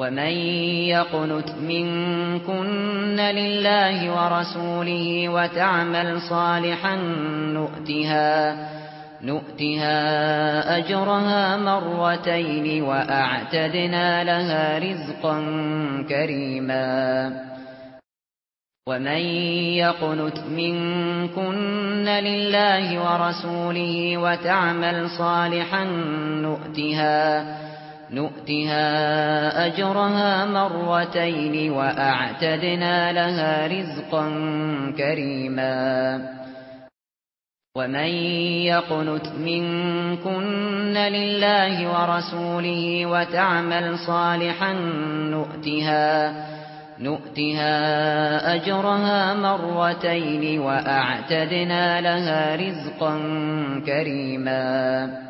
ومن يقنت منكن لله ورسوله وتعمل صالحا نؤتها نؤتها اجرها مرتين واعتدنا لها رزقا كريما. ومن يقنت منكن لله ورسوله وتعمل صالحا نؤتها نؤتها أجرها مرتين وأعتدنا لها رزقا كريما. ومن يقنت منكن لله ورسوله وتعمل صالحا نؤتها نؤتها أجرها مرتين وأعتدنا لها رزقا كريما.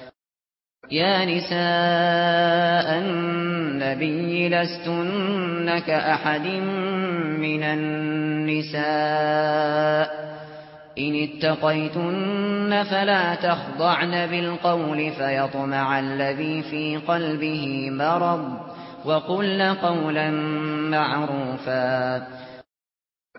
يا نساء النبي لستن كأحد من النساء إن اتقيتن فلا تخضعن بالقول فيطمع الذي في قلبه مرض وقل قولا معروفا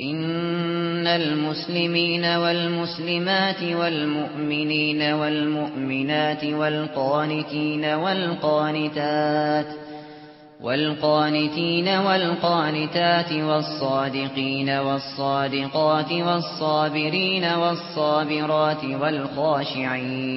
إن المسلمين والمسلمات والمؤمنين والمؤمنات والقانتين والقانتات والقانتين والقانتات والصادقين والصادقات والصابرين والصابرات والخاشعين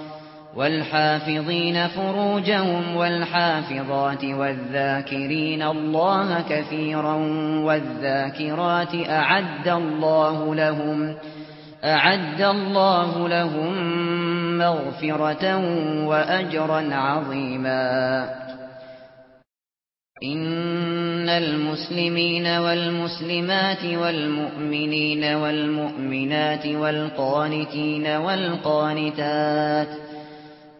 والحافظين فروجهم والحافظات والذاكرين الله كثيرا والذاكرات أعد الله لهم أعد الله لهم مغفرة وأجرا عظيما إن المسلمين والمسلمات والمؤمنين والمؤمنات والقانتين والقانتات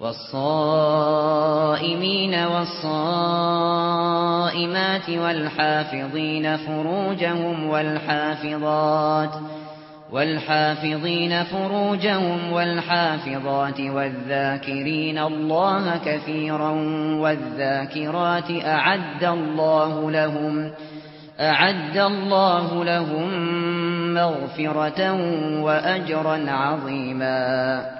والصائمين والصائمات والحافظين فروجهم والحافظات والحافظين فروجهم والحافظات والذاكرين الله كثيرا والذاكرات أعد الله لهم أعد الله لهم مغفرة وأجرا عظيما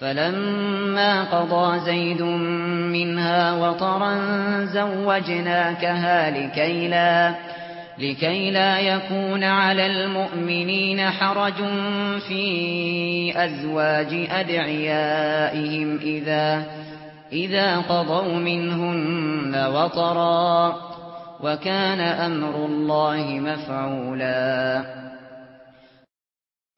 فَلَمَّا قَضَى زَيْدٌ مِنْهَا وَطَرًا زَوَّجْنَاكَهَا لِكَيْ لَا لِكَيْ لَا يَكُونَ عَلَى الْمُؤْمِنِينَ حَرَجٌ فِي أَزْوَاجِ أَدْعِيَائِهِمْ إِذَا إِذَا قَضَوْا مِنْهُنَّ وَطَرًا وَكَانَ أَمْرُ اللَّهِ مَفْعُولًا.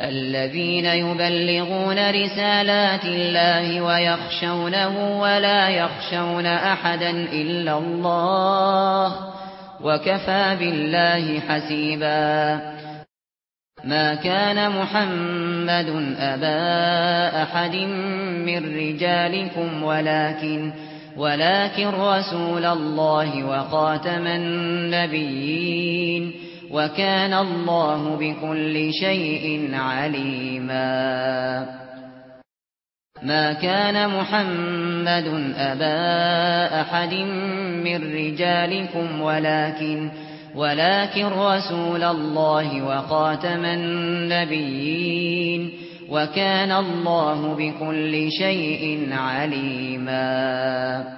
الذين يبلغون رسالات الله ويخشونه ولا يخشون أحدا إلا الله وكفى بالله حسيبا. ما كان محمد أبا أحد من رجالكم ولكن ولكن رسول الله وقاتم النبيين وكان الله بكل شيء عليما. ما كان محمد أبا أحد من رجالكم ولكن ولكن رسول الله وخاتم النبيين. وكان الله بكل شيء عليما.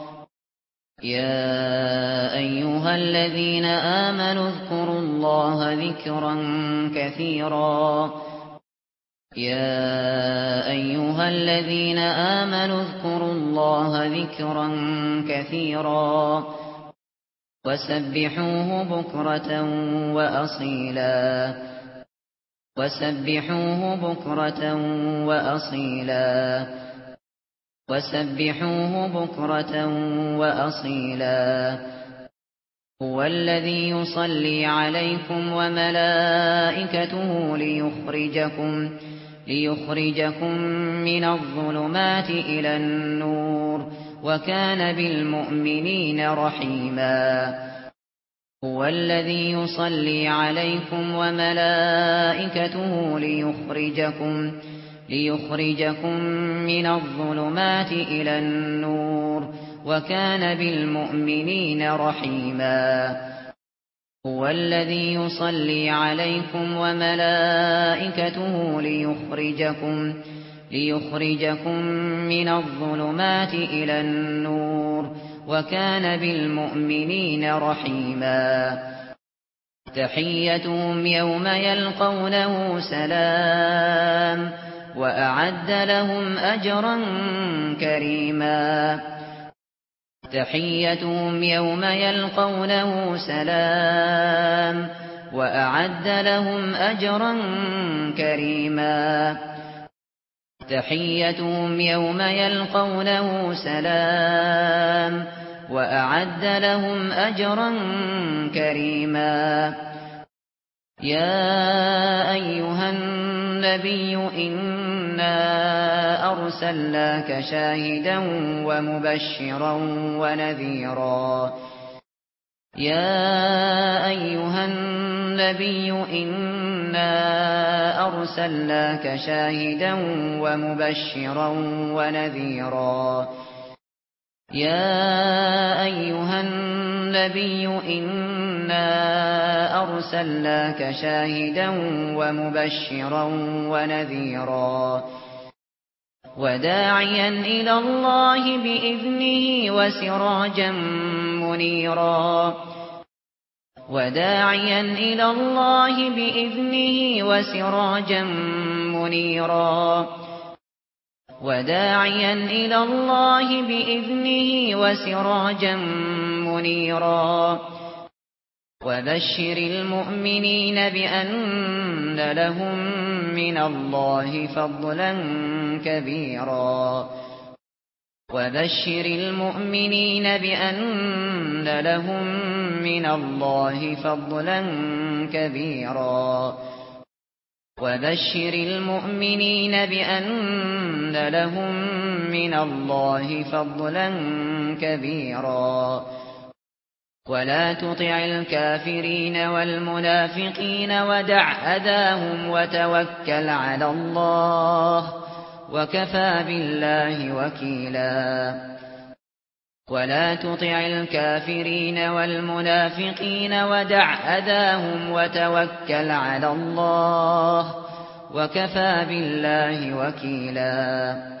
يا ايها الذين امنوا اذكروا الله ذكرا كثيرا يا ايها الذين امنوا اذكروا الله ذكرا كثيرا وسبحوه بكرة واصيلا وسبحوه بكرة واصيلا وسبحوه بكرة وأصيلا هو الذي يصلي عليكم وملائكته ليخرجكم ليخرجكم من الظلمات إلى النور وكان بالمؤمنين رحيما هو الذي يصلي عليكم وملائكته ليخرجكم من ليخرجكم من الظلمات إلى النور وكان بالمؤمنين رحيما. هو الذي يصلي عليكم وملائكته ليخرجكم ليخرجكم من الظلمات إلى النور وكان بالمؤمنين رحيما. تحيتهم يوم يلقونه سلام. وأعد لهم أجرا كريما تحيتهم يوم يلقونه سلام وأعد لهم أجرا كريما تحيتهم يوم يلقونه سلام وأعد لهم أجرا كريما يا أيها الناس النبي إنا أرسلناك شاهدا ومبشرا ونذيرا. يا أيها النبي إنا أرسلناك شاهدا ومبشرا ونذيرا. يا أيها النبي إنا إِنَّا أَرْسَلْنَاكَ شَاهِدًا وَمُبَشِّرًا وَنَذِيرًا وَدَاعِيًا إِلَى اللَّهِ بِإِذْنِهِ وَسِرَاجًا مُنِيرًا وَدَاعِيًا إِلَى اللَّهِ بِإِذْنِهِ وَسِرَاجًا مُنِيرًا وَدَاعِيًا إِلَى اللَّهِ بِإِذْنِهِ وَسِرَاجًا مُنِيرًا وبشر المؤمنين بأن لهم من الله فضلا كبيرا. وبشر المؤمنين بأن لهم من الله فضلا كبيرا. وبشر المؤمنين بأن لهم من الله فضلا كبيرا. ولا تطع الكافرين والمنافقين ودع أداهم وتوكل على الله وكفى بالله وكيلا. ولا تطع الكافرين والمنافقين ودع أداهم وتوكل على الله وكفى بالله وكيلا.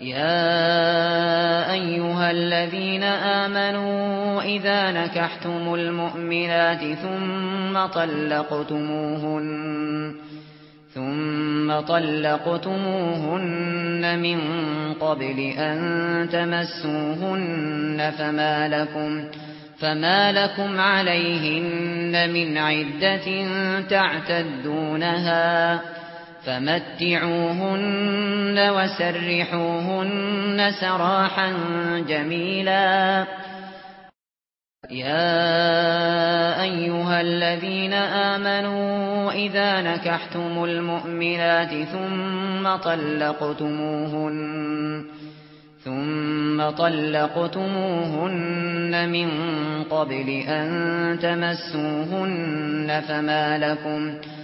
يا ايها الذين امنوا اذا نكحتم المؤمنات ثم طلقتموهن ثم طلقتموهن من قبل ان تمسوهن فما لكم فما لكم عليهن من عده تعتدونها فمتعوهن وسرحوهن سراحا جميلا. يا أيها الذين آمنوا إذا نكحتم المؤمنات ثم طلقتموهن ثم طلقتموهن من قبل أن تمسوهن فما لكم من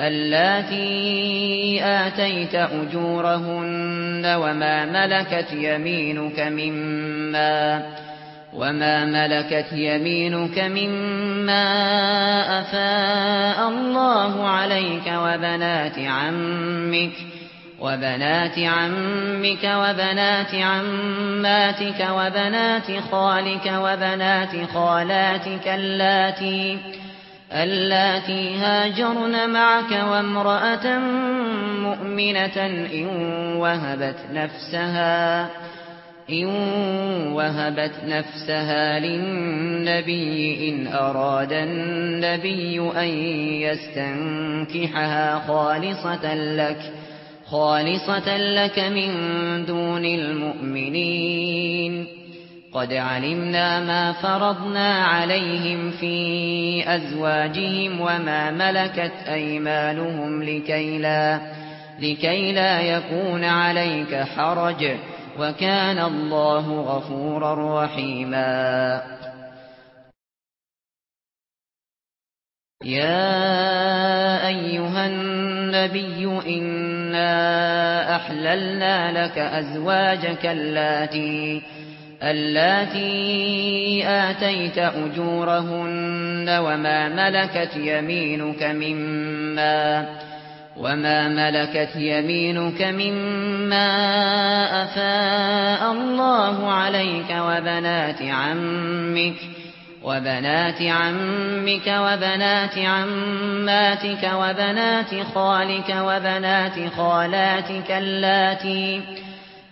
اللاتي آتيت أجورهن وما ملكت يمينك مما وما ملكت يمينك مما أفاء الله عليك وبنات عمك وبنات عمك وبنات عماتك وبنات خالك وبنات خالاتك اللاتي اللاتي هاجرن معك وامرأة مؤمنة إن وهبت نفسها إن وهبت نفسها للنبي إن أراد النبي أن يستنكحها خالصة لك خالصة لك من دون المؤمنين. قد علمنا ما فرضنا عليهم في ازواجهم وما ملكت ايمانهم لكي لا لكي لا يكون عليك حرج وكان الله غفورا رحيما يا ايها النبي إنا احللنا لك ازواجك اللاتي اللاتي آتيت أجورهن وما ملكت يمينك مما وما ملكت يمينك مما أفاء الله عليك وبنات عمك وبنات عمك وبنات عماتك وبنات خالك وبنات خالاتك اللاتي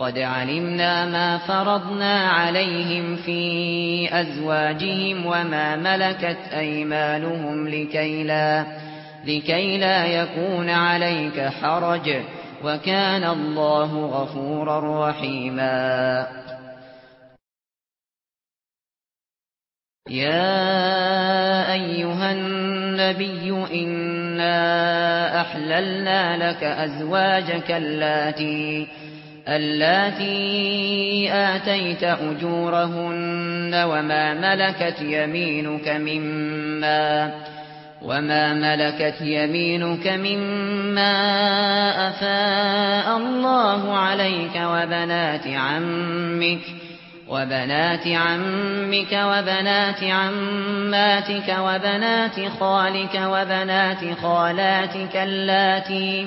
قد علمنا ما فرضنا عليهم في أزواجهم وما ملكت أيمانهم لكي لا لكي لا يكون عليك حرج. وكان الله غفورا رحيما. يا أيها النبي إنا أحللنا لك أزواجك اللاتي اللاتي آتيت أجورهن وما ملكت يمينك مما وما ملكت يمينك مما أفاء الله عليك وبنات عمك وبنات عمك وبنات عماتك وبنات خالك وبنات خالاتك اللاتي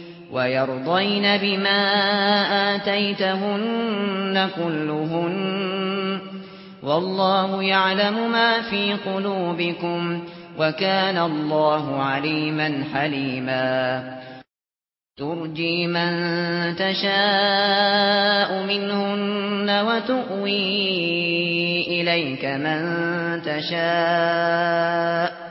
وَيَرْضَيْنَ بِمَا آتَيْتَهُنَّ كُلُّهُنَّ وَاللَّهُ يَعْلَمُ مَا فِي قُلُوبِكُمْ وَكَانَ اللَّهُ عَلِيمًا حَلِيمًا تُرْجِي مَن تَشَاءُ مِنْهُنَّ وَتُؤْوِي إِلَيْكَ مَن تَشَاءُ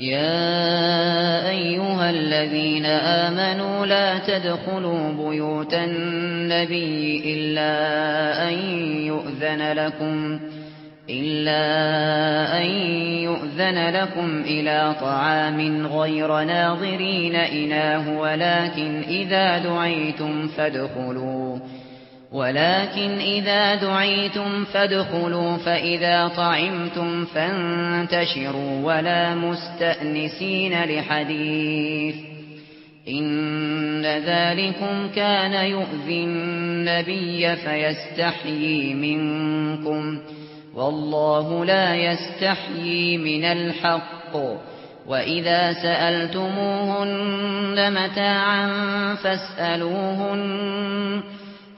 يا ايها الذين امنوا لا تدخلوا بيوت النبي الا ان يؤذن لكم الا ان يؤذن لكم إلى طعام غير ناظرين اناه ولكن اذا دعيتم فادخلوا ولكن إذا دعيتم فادخلوا فإذا طعمتم فانتشروا ولا مستأنسين لحديث إن ذلكم كان يؤذي النبي فيستحيي منكم والله لا يستحيي من الحق وَإِذَا سَأَلْتُمُوهُنَّ مَتَاعًا فَاسْأَلُوهُنَّ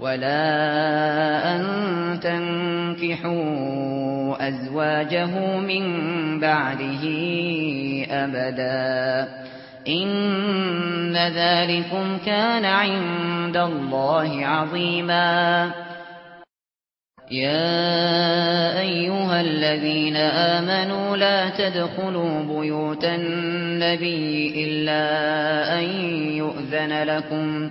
ولا أن تنكحوا أزواجه من بعده أبدا إن ذلكم كان عند الله عظيما يا أيها الذين آمنوا لا تدخلوا بيوت النبي إلا أن يؤذن لكم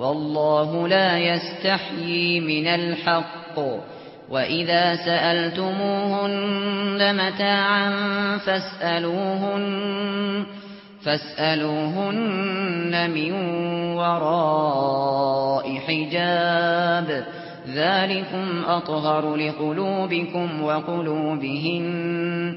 والله لا يستحيي من الحق. وإذا سألتموهن متاعا فاسألوهن فاسألوهن من وراء حجاب. ذلكم أطهر لقلوبكم وقلوبهن.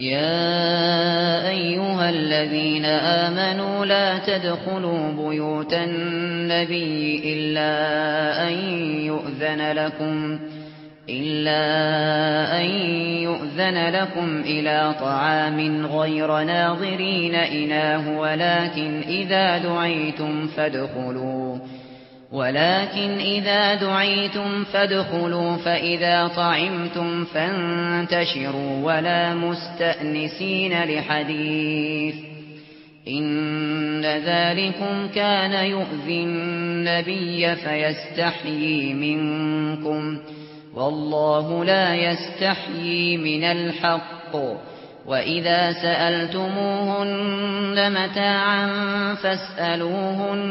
يا ايها الذين امنوا لا تدخلوا بيوت النبي الا ان يؤذن لكم الا ان يؤذن لكم إلى طعام غير ناظرين اناه ولكن اذا دعيتم فادخلوا ولكن إذا دعيتم فادخلوا فإذا طعمتم فانتشروا ولا مستأنسين لحديث إن ذلكم كان يؤذي النبي فيستحيي منكم والله لا يستحيي من الحق وَإِذَا سَأَلْتُمُوهُنَّ مَتَاعًا فَاسْأَلُوهُنَّ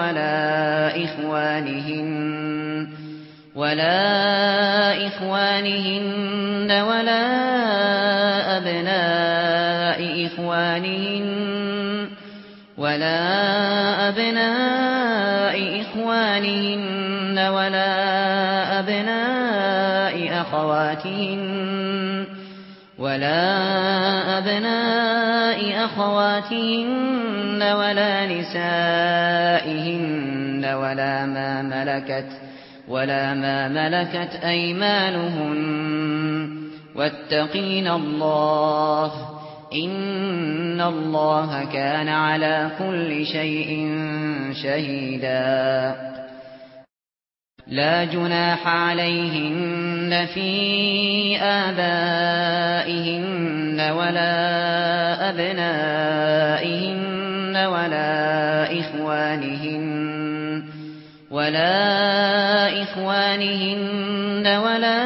ولا إخوانهن ولا إخوانهن ولا أبناء إخوانهن ولا أبناء إخوانهن ولا أبناء أخواتهن ولا أبناء أخواتهن وَلَا نِسَائِهِنَّ وَلَا مَا مَلَكَتْ وَلَا مَا مَلَكَتْ أَيْمَانُهُنَّ وَاتَّقِينَ اللَّهَ إِنَّ اللَّهَ كَانَ عَلَى كُلِّ شَيْءٍ شَهِيدًا. لا جناح عليهن في آبائهن ولا أبنائهن ولا إخوانهن ولا إخوانهن ولا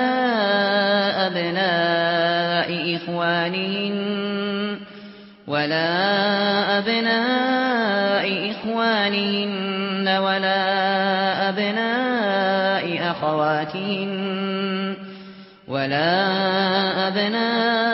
أبناء إخوانهن ولا أبناء إخوانهن ولا أبناء أخواتهن ولا أبناء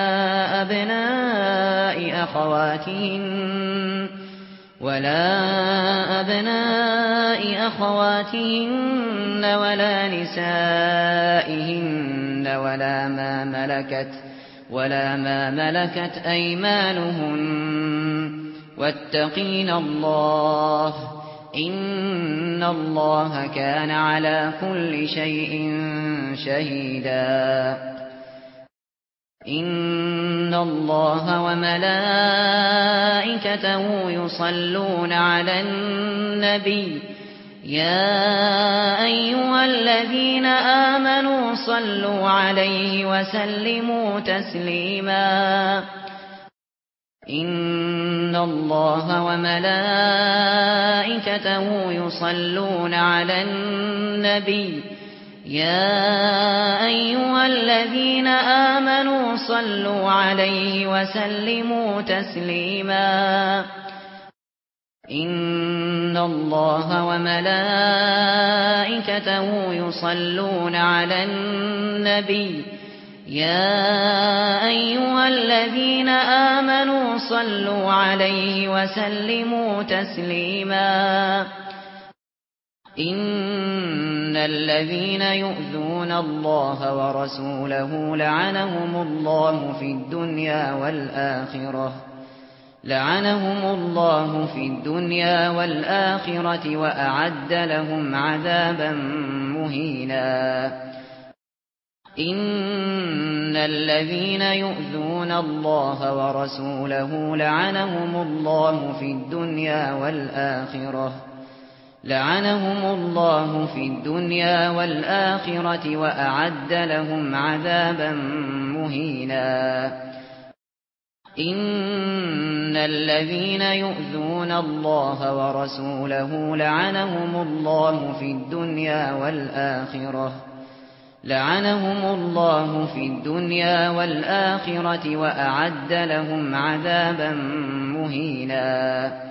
أخواتهن ولا أبناء أخواتهن ولا نسائهن ولا ما ملكت ولا ما ملكت أيمانهن واتقين الله إن الله كان على كل شيء شهيدا ان الله وملائكته يصلون على النبي يا ايها الذين امنوا صلوا عليه وسلموا تسليما ان الله وملائكته يصلون على النبي يا أيها الذين آمنوا صلوا عليه وسلموا تسليما. إن الله وملائكته يصلون على النبي. يا أيها الذين آمنوا صلوا عليه وسلموا تسليما. إن ان الذين يؤذون الله ورسوله لعنهم الله في الدنيا والاخره لعنهم الله في الدنيا والاخره واعد لهم عذابا مهينا ان الذين يؤذون الله ورسوله لعنهم الله في الدنيا والاخره لعنهم الله في الدنيا والآخرة وأعد لهم عذابا مهينا. إن الذين يؤذون الله ورسوله لعنهم الله في الدنيا والآخرة. لعنهم الله في الدنيا والآخرة وأعد لهم عذابا مهينا.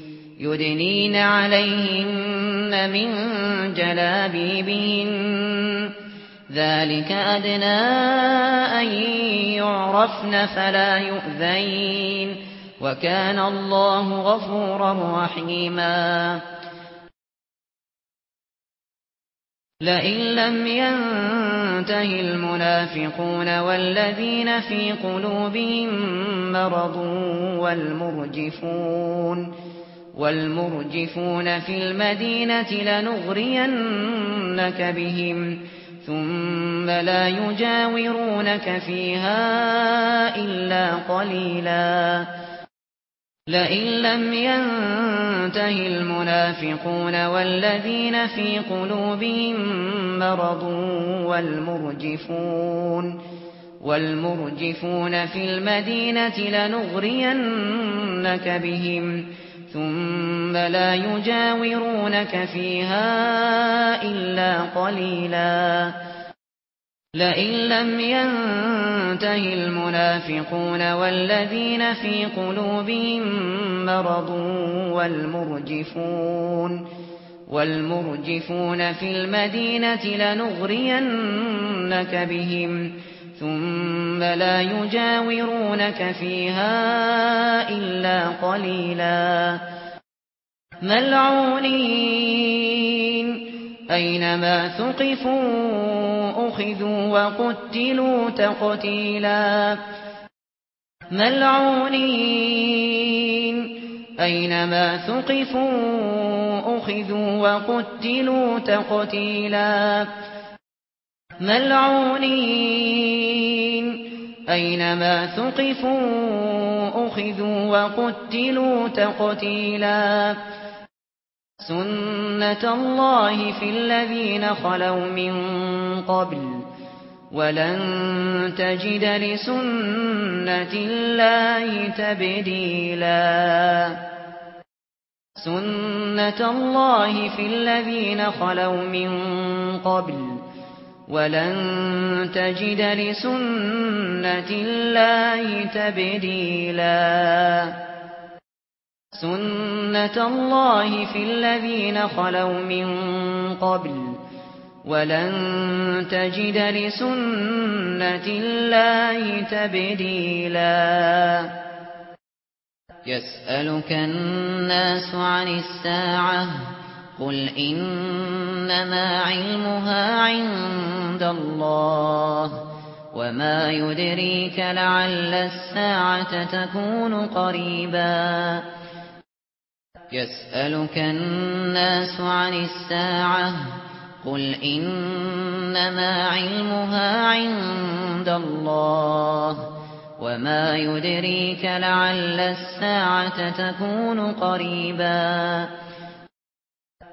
يدنين عليهن من جلابيبهن. ذلك أدنى أن يعرفن فلا يؤذين. وكان الله غفورا رحيما. لئن لم ينتهي المنافقون والذين في قلوبهم مرض والمرجفون. والمرجفون في المدينة لنغرينك بهم ثم لا يجاورونك فيها إلا قليلا. لئن لم ينتهي المنافقون والذين في قلوبهم مرض والمرجفون والمرجفون في المدينة لنغرينك بهم ثم ثُمَّ لَا يُجَاوِرُونَكَ فِيهَا إِلَّا قَلِيلًا. لَئِن لَّمْ يَنْتَهِ الْمُنَافِقُونَ وَالَّذِينَ فِي قُلُوبِهِم مَّرَضٌ وَالْمُرْجِفُونَ وَالْمُرْجِفُونَ فِي الْمَدِينَةِ لَنُغْرِيَنَّكَ بِهِمْ. ثُمَّ لَا يُجَاوِرُونَكَ فِيهَا إِلَّا قَلِيلًا. مَلْعُونِينَ. أَيْنَمَا ثُقِفُوا أُخِذُوا وَقُتِّلُوا تَقْتِيلًا. مَلْعُونِينَ. أَيْنَمَا ثُقِفُوا أُخِذُوا وَقُتِّلُوا تَقْتِيلًا. مَلْعُونِينَ. أينما ثقفوا أخذوا وقتلوا تقتيلا. سنة الله في الذين خلوا من قبل. ولن تجد لسنة الله تبديلا. سنة الله في الذين خلوا من قبل. ولن تجد لسنة الله تبديلا. سنة الله في الذين خلوا من قبل. ولن تجد لسنة الله تبديلا. يسألك الناس عن الساعة. قل انما علمها عند الله وما يدريك لعل الساعة تكون قريبا يسالك الناس عن الساعة قل انما علمها عند الله وما يدريك لعل الساعة تكون قريبا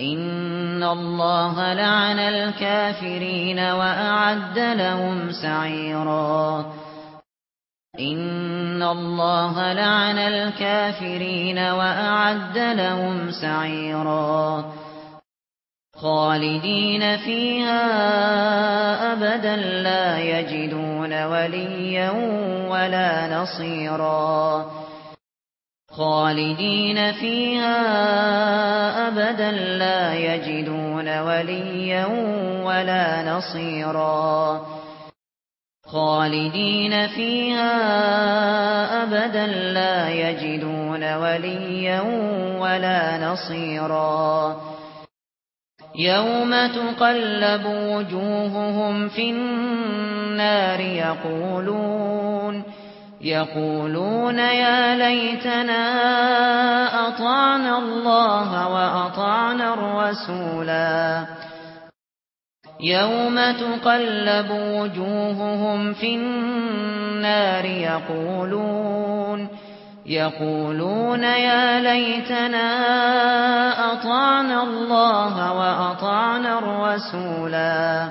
ان الله لعن الكافرين واعد لهم سعيرا. ان الله لعن الكافرين واعد لهم سعيرا. خالدين فيها ابدا لا يجدون وليا ولا نصيرا. خالدين فيها ابدا لا يجدون وليا ولا نصيرا خالدين فيها ابدا لا يجدون وليا ولا نصيرا يوم تقلب وجوههم في النار يقولون يقولون يا ليتنا أطعنا الله وأطعنا الرسولا. يوم تقلب وجوههم في النار يقولون يقولون يا ليتنا أطعنا الله وأطعنا الرسولا.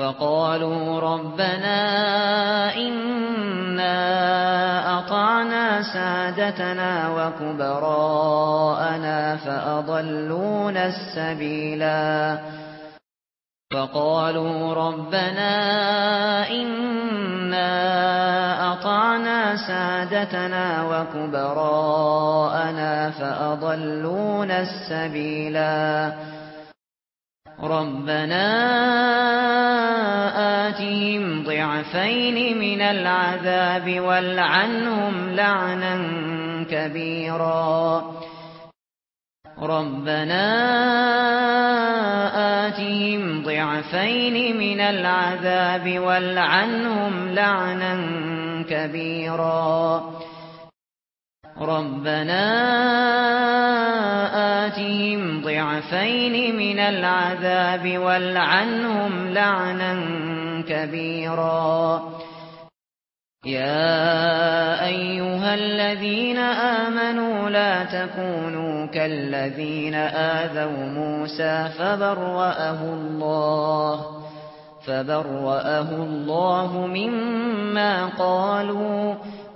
فَقَالُوا ربنا إنا أطعنا سادتنا وكبراءنا فأضلون السبيلا. فقالوا ربنا إنا أطعنا سادتنا وكبراءنا فأضلون السبيلا. رَبَّنَا آتِهِمْ ضِعْفَيْنِ مِنَ الْعَذَابِ وَالْعَنْهُمْ لَعْنًا كَبِيرًا. رَبَّنَا آتِهِمْ ضِعْفَيْنِ مِنَ الْعَذَابِ وَالْعَنْهُمْ لَعْنًا كَبِيرًا. رَبَّنَا آتِهِمْ ضِعْفَيْنِ مِنَ الْعَذَابِ وَالْعَنْهُمْ لَعْنًا كَبِيرًا. يَا أَيُّهَا الَّذِينَ آمَنُوا لَا تَكُونُوا كَالَّذِينَ آذَوْا مُوسَى فَبَرَّأَهُ اللَّهُ فَبَرَّأَهُ اللَّهُ مِمَّا قَالُوا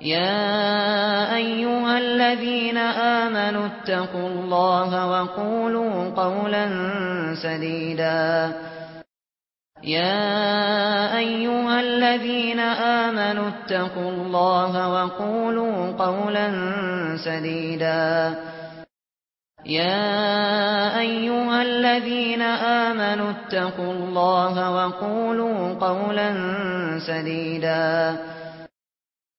يا ايها الذين امنوا اتقوا الله وقولوا قولا سديدا يا ايها الذين امنوا اتقوا الله وقولوا قولا سديدا يا ايها الذين امنوا اتقوا الله وقولوا قولا سديدا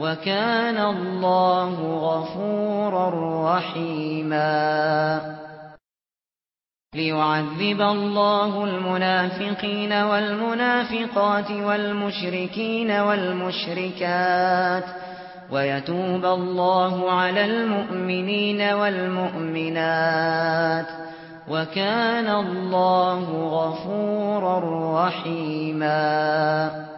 وَكَانَ اللَّهُ غَفُورًا رَّحِيمًا. لِيُعَذِّبَ اللَّهُ الْمُنَافِقِينَ وَالْمُنَافِقَاتِ وَالْمُشْرِكِينَ وَالْمُشْرِكَاتِ وَيَتُوبَ اللَّهُ عَلَى الْمُؤْمِنِينَ وَالْمُؤْمِنَاتِ وَكَانَ اللَّهُ غَفُورًا رَّحِيمًا.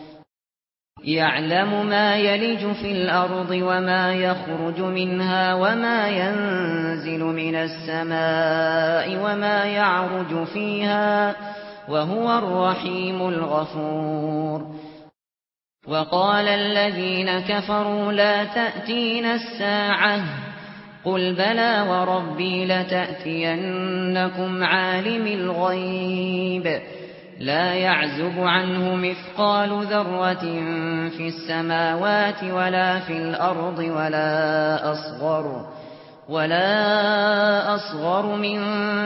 يَعْلَمُ مَا يَلِجُ فِي الْأَرْضِ وَمَا يَخْرُجُ مِنْهَا وَمَا يَنزِلُ مِنَ السَّمَاءِ وَمَا يَعْرُجُ فِيهَا وَهُوَ الرَّحِيمُ الْغَفُورُ. وَقَالَ الَّذِينَ كَفَرُوا لَا تَأْتِينَا السَّاعَةُ. قُلْ بَلَى وَرَبِّي لَتَأْتِيَنَّكُمْ عَالِمِ الْغَيْبِ. لا يعزب عنه مثقال ذرة في السماوات ولا في الأرض ولا أصغر ولا أصغر من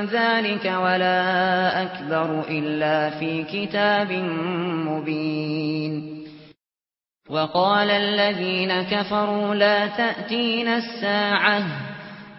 ذلك ولا أكبر إلا في كتاب مبين. وقال الذين كفروا لا تأتين الساعة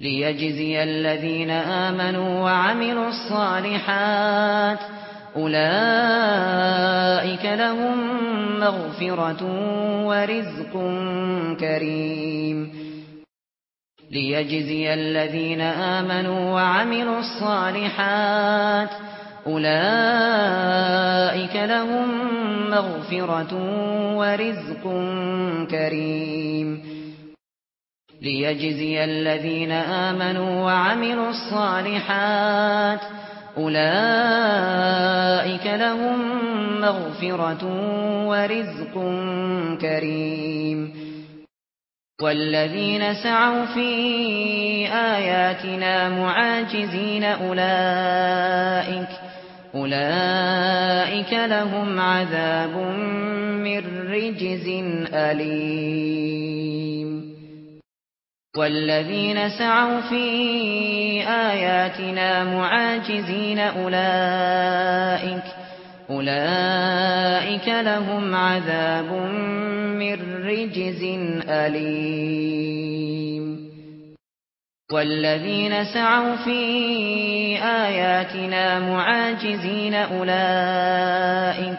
ليجزي الذين آمنوا وعملوا الصالحات أولئك لهم مغفرة ورزق كريم ليجزي الذين آمنوا وعملوا الصالحات أولئك لهم مغفرة ورزق كريم ليجزي الذين آمنوا وعملوا الصالحات أولئك لهم مغفرة ورزق كريم والذين سعوا في آياتنا معاجزين أولئك أولئك لهم عذاب من رجز أليم والذين سعوا في آياتنا معاجزين أولئك أولئك لهم عذاب من رجز أليم والذين سعوا في آياتنا معاجزين أولئك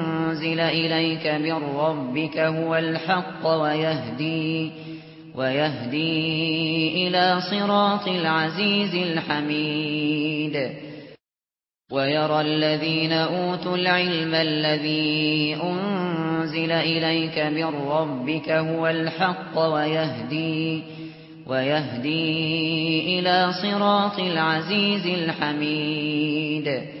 أنزل إليك من ربك هو الحق ويهدي ويهدي إلى صراط العزيز الحميد ويرى الذين أوتوا العلم الذي أنزل إليك من ربك هو الحق ويهدي ويهدي إلى صراط العزيز الحميد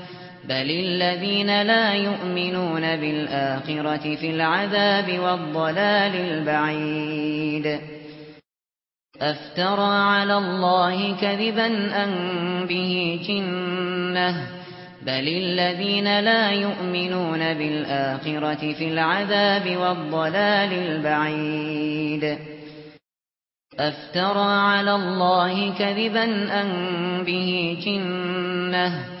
بل الذين لا يؤمنون بالآخرة في العذاب والضلال البعيد أفترى على الله كذبا أن به جنة بل الذين لا يؤمنون بالآخرة في العذاب والضلال البعيد أفترى على الله كذبا أن به جنة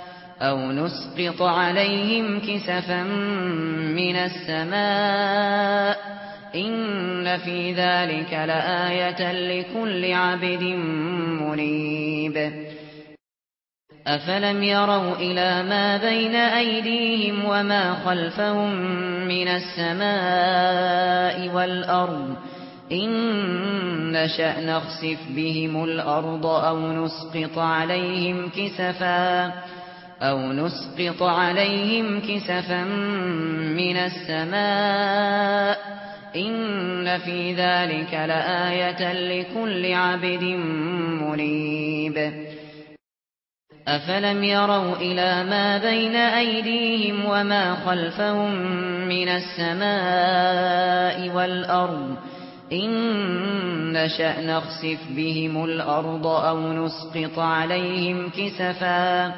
أَوْ نُسْقِطَ عَلَيْهِمْ كِسَفًا مِنَ السَّمَاءِ إِنَّ فِي ذَلِكَ لَآيَةً لِكُلِّ عَبْدٍ مُنِيبٍ أَفَلَمْ يَرَوْا إِلَى مَا بَيْنَ أَيْدِيهِمْ وَمَا خَلْفَهُمْ مِنَ السَّمَاءِ وَالْأَرْضِ إِنَّ شَأْنَ نَخْسِفْ بِهِمُ الْأَرْضَ أَوْ نُسْقِطَ عَلَيْهِمْ كِسَفًا أَوْ نُسْقِطَ عَلَيْهِمْ كِسَفًا مِنَ السَّمَاءِ إِنَّ فِي ذَلِكَ لَآيَةً لِكُلِّ عَبْدٍ مُنِيبٍ أَفَلَمْ يَرَوْا إِلَى مَا بَيْنَ أَيْدِيهِمْ وَمَا خَلْفَهُمْ مِنَ السَّمَاءِ وَالْأَرْضِ إِنَّ شَأْنَ نَخْسِفْ بِهِمُ الْأَرْضَ أَوْ نُسْقِطَ عَلَيْهِمْ كِسَفًا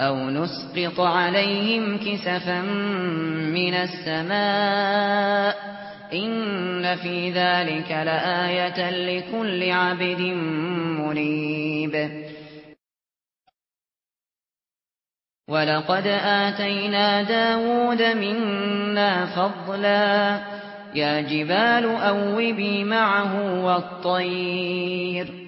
أَوْ نُسْقِطَ عَلَيْهِمْ كِسَفًا مِنَ السَّمَاءِ إِنَّ فِي ذَلِكَ لَآيَةً لِكُلِّ عَبْدٍ مُنِيبٍ وَلَقَدْ آتَيْنَا دَاوُودَ مِنَّا فَضْلًا يَا جِبَالُ أَوِّبِي مَعَهُ وَالطَّيْرَ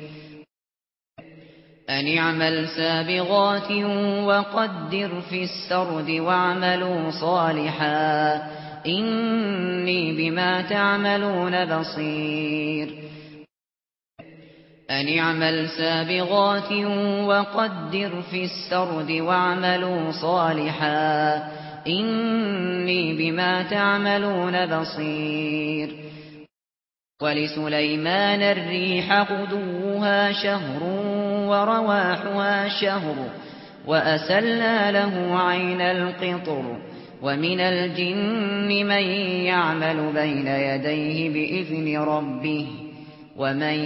أن اعمل سابغات وقدر في السرد واعملوا صالحا إني بما تعملون بصير. أن اعمل سابغات وقدر في السرد واعملوا صالحا إني بما تعملون بصير. ولسليمان الريح قدوها شهر ورواحها شهر وأسلنا له عين القطر ومن الجن من يعمل بين يديه بإذن ربه ومن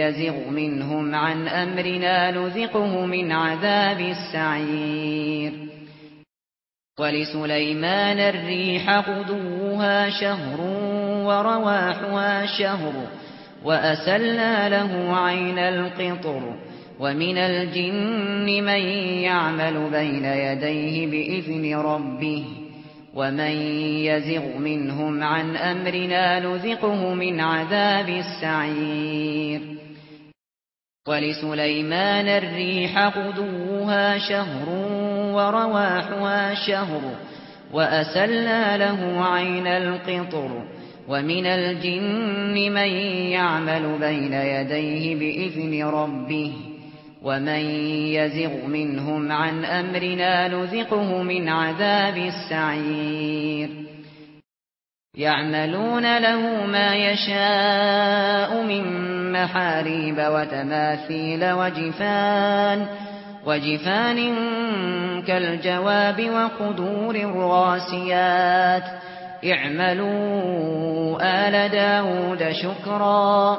يزغ منهم عن أمرنا نذقه من عذاب السعير ولسليمان الريح قدوها شهر ورواحها شهر وأسلنا له عين القطر ومن الجن من يعمل بين يديه بإذن ربه ومن يزغ منهم عن أمرنا نذقه من عذاب السعير ولسليمان الريح قدوها شهر ورواحها شهر وأسلنا له عين القطر ومن الجن من يعمل بين يديه بإذن ربه ومن يزغ منهم عن امرنا نذقه من عذاب السعير يعملون له ما يشاء من محاريب وتماثيل وجفان وجفان كالجواب وقدور الراسيات اعملوا آل داود شكرا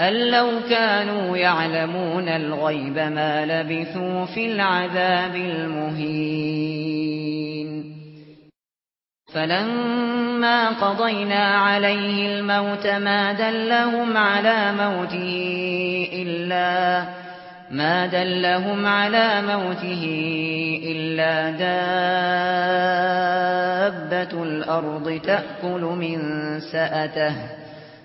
أن لو كانوا يعلمون الغيب ما لبثوا في العذاب المهين فلما قضينا عليه الموت ما دلهم على موته إلا ما دلهم على موته إلا دابة الأرض تأكل من سأته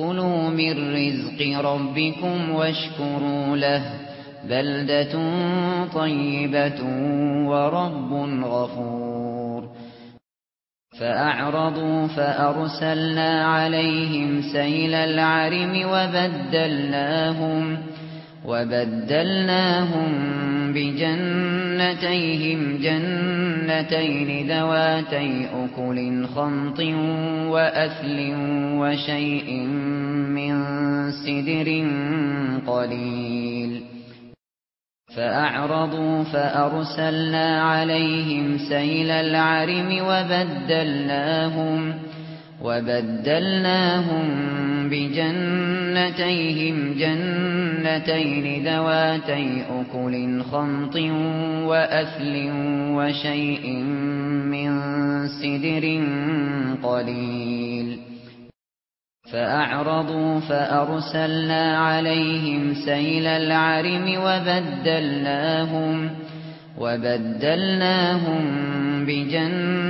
كُلُوا مِن رِّزْقِ رَبِّكُمْ وَاشْكُرُوا لَهُ بَلْدَةٌ طَيِّبَةٌ وَرَبٌّ غَفُورٌ فَأَعْرَضُوا فَأَرْسَلْنَا عَلَيْهِمْ سَيْلَ الْعَرِمِ وَبَدَّلْنَاهُمْ وَبَدَّلْنَاهُمْ بجنتيهم جنتين ذواتي أكل خمط وأثل وشيء من سدر قليل. فأعرضوا فأرسلنا عليهم سيل العرم وبدلناهم وَبَدَّلْنَاهُمْ بِجَنَّتَيْهِمْ جَنَّتَيْنِ ذَوَاتَيْ أُكُلٍ خَمْطٍ وَأَثْلٍ وَشَيْءٍ مِّن سِدْرٍ قَلِيلٍ. فَأَعْرَضُوا فَأَرْسَلْنَا عَلَيْهِمْ سَيْلَ الْعَرِمِ وَبَدَّلْنَاهُمْ وَبَدَّلْنَاهُمْ بِجَنَّتَيْهِمْ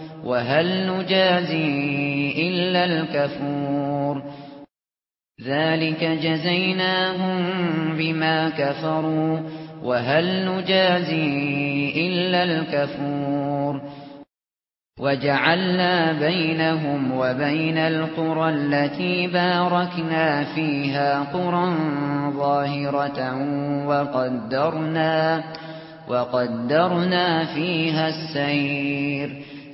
وهل نجازي إلا الكفور ذلك جزيناهم بما كفروا وهل نجازي إلا الكفور وجعلنا بينهم وبين القرى التي باركنا فيها قرى ظاهرة وقدرنا وقدرنا فيها السير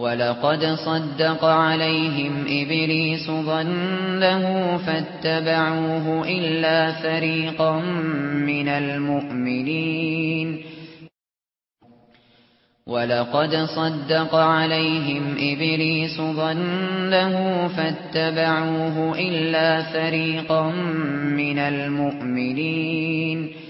ولقد صدق عليهم إبليس ظنه فاتبعوه إلا فريقا من المؤمنين. ولقد صدق عليهم إبليس ظنه فاتبعوه إلا فريقا من المؤمنين.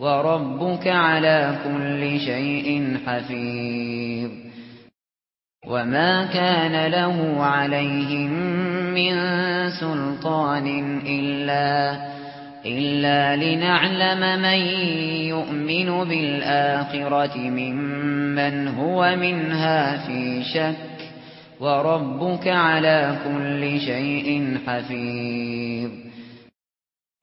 وربك على كل شيء حفيظ. وما كان له عليهم من سلطان إلا إلا لنعلم من يؤمن بالآخرة ممن هو منها في شك. وربك على كل شيء حفيظ.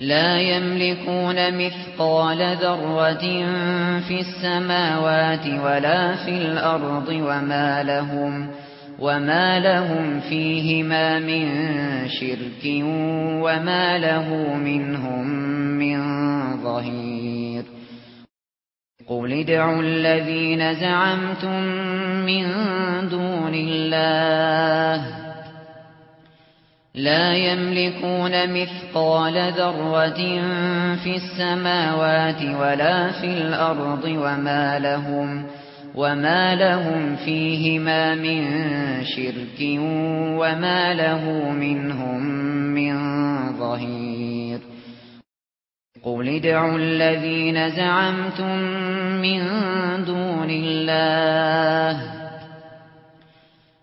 لا يملكون مثقال ذرة في السماوات ولا في الأرض وما لهم وما لهم فيهما من شرك وما له منهم من ظهير قل ادعوا الذين زعمتم من دون الله لا يملكون مثقال ذرة في السماوات ولا في الأرض وما لهم وما لهم فيهما من شرك وما له منهم من ظهير. قل ادعوا الذين زعمتم من دون الله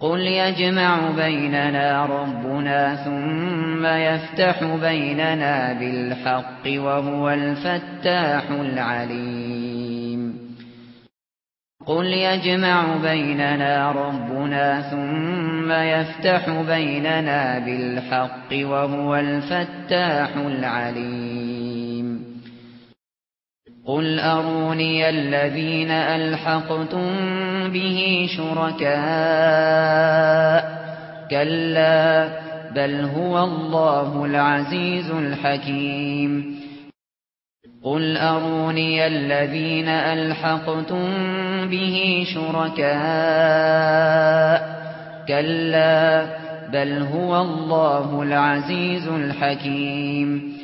قل يجمع بيننا ربنا ثم يفتح بيننا بالحق وهو الفتاح العليم قل يجمع بيننا ربنا ثم يفتح بيننا بالحق وهو الفتاح العليم قل أروني الذين ألحقتم به شركاء كلا بل هو الله العزيز الحكيم قل أروني الذين ألحقتم به شركاء كلا بل هو الله العزيز الحكيم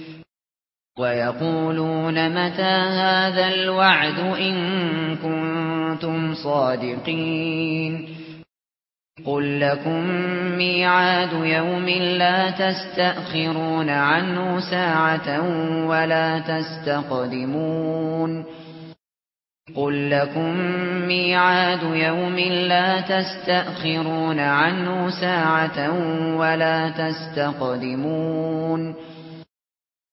وَيَقُولُونَ مَتَى هَذَا الْوَعْدُ إِن كُنتُمْ صَادِقِينَ قُل لَّكُم مِّيعَادُ يَوْمٍ لَّا تَسْتَأْخِرُونَ عَنْهُ سَاعَةً وَلَا تَسْتَقْدِمُونَ قُل لَّكُم مِّيعَادُ يَوْمٍ لَّا تَسْتَأْخِرُونَ عَنْهُ سَاعَةً وَلَا تَسْتَقْدِمُونَ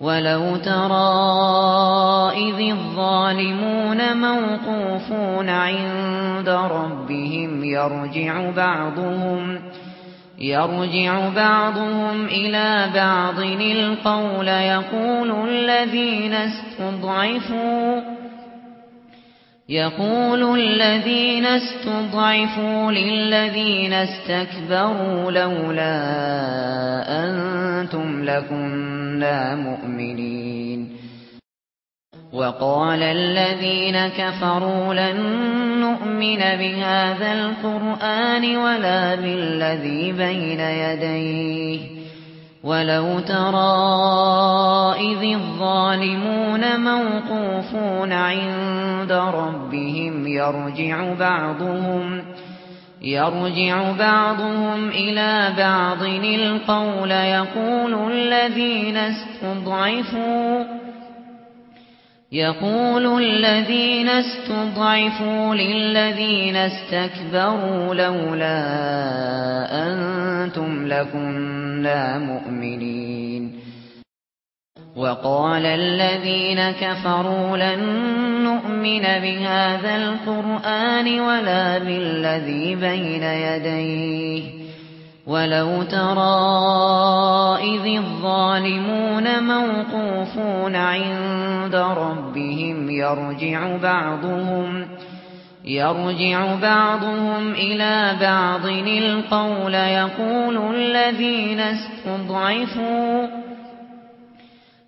ولو ترى إذ الظالمون موقوفون عند ربهم يرجع بعضهم يرجع بعضهم إلى بعض القول يقول الذين استضعفوا يقول الذين استضعفوا للذين استكبروا لولا أنتم لكنا مؤمنين. وقال الذين كفروا لن نؤمن بهذا القرآن ولا بالذي بين يديه. ولو ترى إذ الظالمون موقوفون عند ربهم يرجع بعضهم يرجع بعضهم إلى بعض القول يقول الذين استضعفوا يقول الذين استضعفوا للذين استكبروا لولا أنتم لكنا مؤمنين. وقال الذين كفروا لن نؤمن بهذا القرآن ولا بالذي بين يديه. ولو ترى إذ الظالمون موقوفون عند ربهم يرجع بعضهم يرجع بعضهم إلى بعض القول يقول الذين استضعفوا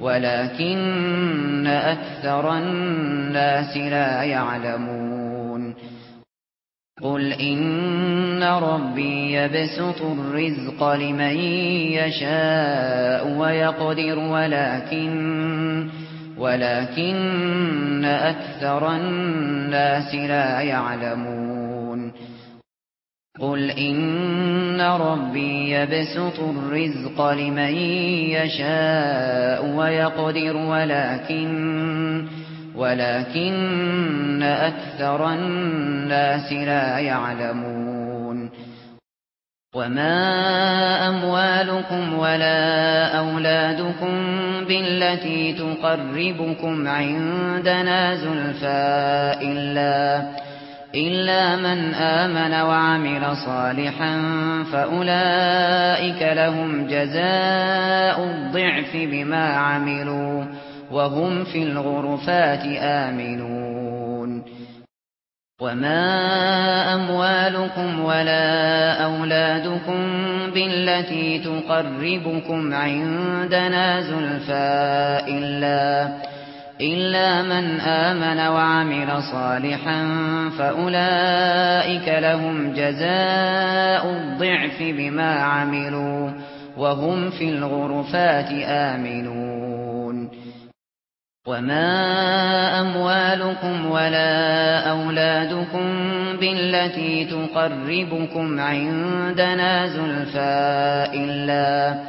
ولكن أكثر الناس لا يعلمون. قل إن ربي يبسط الرزق لمن يشاء ويقدر ولكن ولكن أكثر الناس لا يعلمون. قل ان ربي يبسط الرزق لمن يشاء ويقدر ولكن ولكن أكثر الناس لا يعلمون. وما اموالكم ولا اولادكم بالتي تقربكم عندنا زلفاء الله إلا من آمن وعمل صالحا فأولئك لهم جزاء الضعف بما عملوا وهم في الغرفات آمنون. وما أموالكم ولا أولادكم بالتي تقربكم عندنا زلفاء الله إلا من آمن وعمل صالحا فأولئك لهم جزاء الضعف بما عملوا وهم في الغرفات آمنون. وما أموالكم ولا أولادكم بالتي تقربكم عندنا زلفاء الله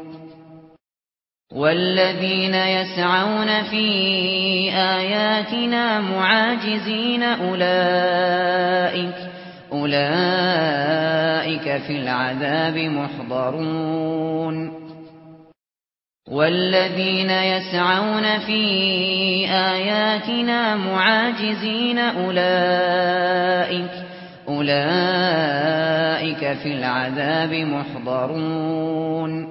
والذين يسعون في آياتنا معاجزين أولئك أولئك في العذاب محضرون۔ والذين يسعون في آياتنا معاجزين أولئك أولئك في العذاب محضرون۔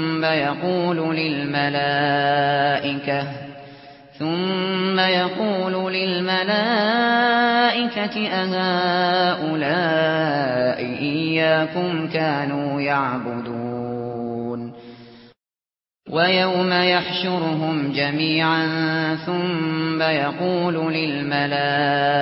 ثم يقول للملائكة ثم يقول للملائكة أهؤلاء إياكم كانوا يعبدون. ويوم يحشرهم جميعا ثم يقول للملائكة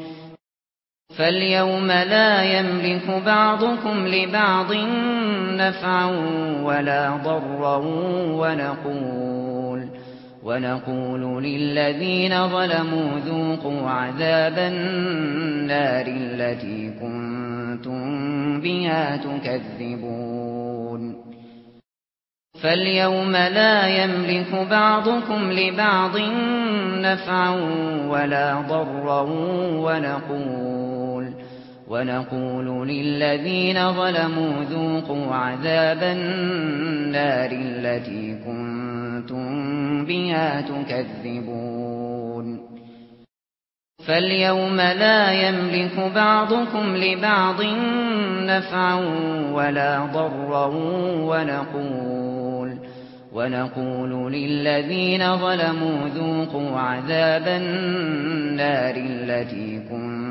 فاليوم لا يملك بعضكم لبعض نفعا ولا ضرا ونقول ونقول للذين ظلموا ذوقوا عذاب النار التي كنتم بها تكذبون فاليوم لا يملك بعضكم لبعض نفعا ولا ضرا ونقول ونقول للذين ظلموا ذوقوا عذاب النار التي كنتم بها تكذبون. فاليوم لا يملك بعضكم لبعض نفعا ولا ضرا ونقول ونقول للذين ظلموا ذوقوا عذاب النار التي كنتم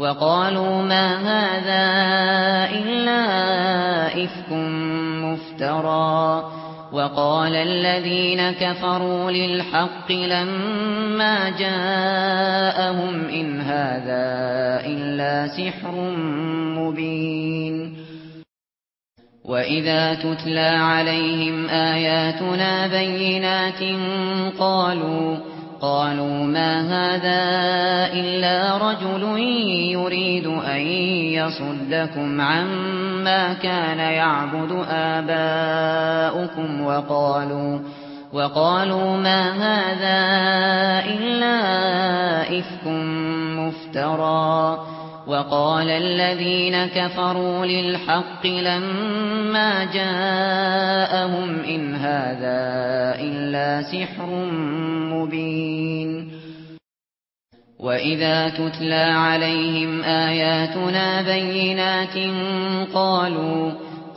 وقالوا ما هذا إلا إفك مفترى وقال الذين كفروا للحق لما جاءهم إن هذا إلا سحر مبين وَإِذَا تُتْلَى عَلَيْهِمْ آيَاتُنَا بَيِّنَاتٍ قَالُوا قالوا ما هذا إلا رجل يريد أن يصدكم عما كان يعبد آباؤكم وقالوا وقالوا ما هذا إلا إفك مفترى وقال الذين كفروا للحق لما جاءهم إن هذا إلا سحر مبين. وَإِذَا تُتْلَى عَلَيْهِمْ آيَاتُنَا بَيِّنَاتٍ قَالُوا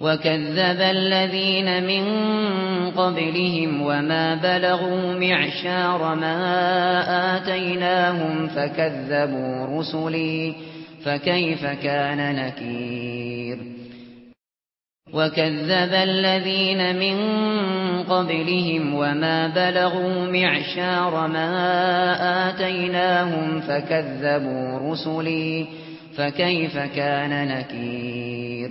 وكذب الذين من قبلهم وما بلغوا معشار ما آتيناهم فكذبوا رسلي فكيف كان نكير وكذب الذين من قبلهم وما بلغوا معشار ما آتيناهم فكذبوا رسلي فكيف كان نكير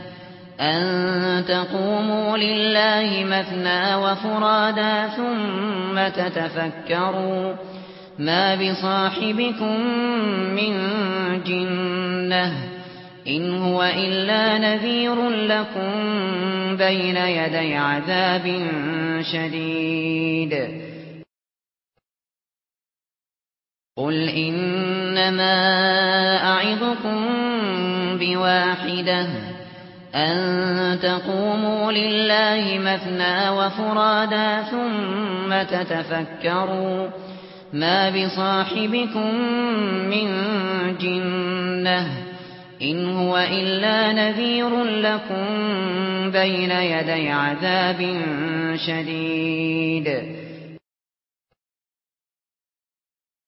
أن تقوموا لله مثنى وفرادا ثم تتفكروا ما بصاحبكم من جنة إن هو إلا نذير لكم بين يدي عذاب شديد قل إنما أعظكم بواحدة أن تقوموا لله مثنى وفرادا ثم تتفكروا ما بصاحبكم من جنة إن هو إلا نذير لكم بين يدي عذاب شديد.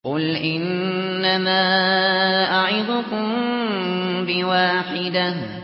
قل إنما أعظكم بواحدة.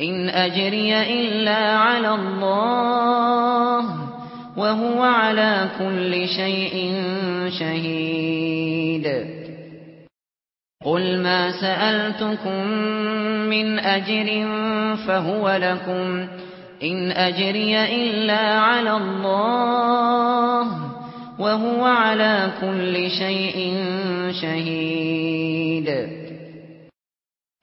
إن أجري إلا على الله وهو على كل شيء شهيد. قل ما سألتكم من أجر فهو لكم. إن أجري إلا على الله وهو على كل شيء شهيد.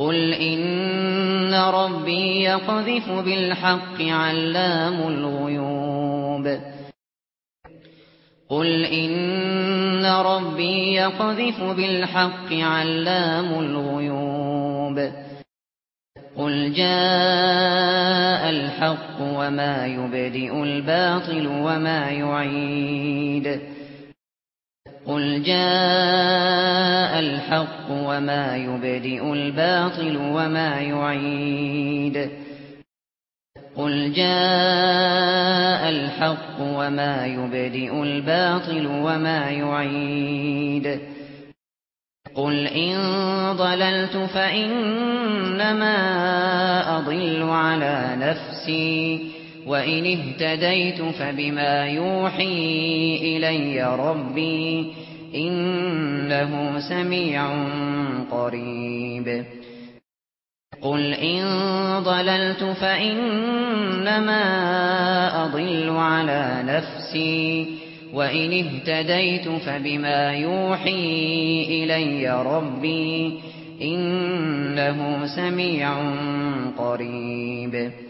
قل إن ربي يقذف بالحق علام الغيوب. قل إن ربي يقذف بالحق علام الغيوب. قل جاء الحق وما يبدئ الباطل وما يعيد. قل جاء الحق وما يبدئ الباطل وما يعيد قل جاء الحق وما يبدئ الباطل وما يعيد قل ان ضللت فانما اضل على نفسي وَإِنِ اهْتَدَيْتُ فَبِمَا يُوحِي إِلَيَّ رَبِّي إِنَّهُ سَمِيعٌ قَرِيبٌ قُلْ إِن ضَلَلْتُ فَإِنَّمَا أَضِلُّ عَلَى نَفْسِي وَإِنِ اهْتَدَيْتُ فَبِمَا يُوحِي إِلَيَّ رَبِّي إِنَّهُ سَمِيعٌ قَرِيبٌ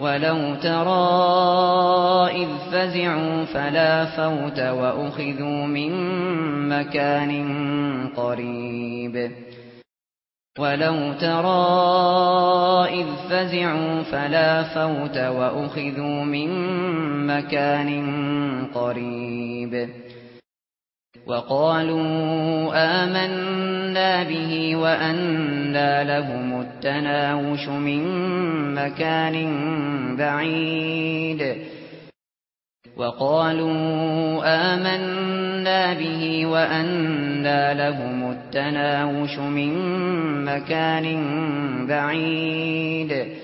ولو ترى إذ فزعوا فلا فوت وأخذوا من مكان قريب ولو ترى إذ فزعوا فلا فوت وأخذوا من مكان قريب وقالوا آمنا به وأنا لهم التناوش من مكان بعيد. وقالوا آمنا به وأنا لهم التناوش من مكان بعيد.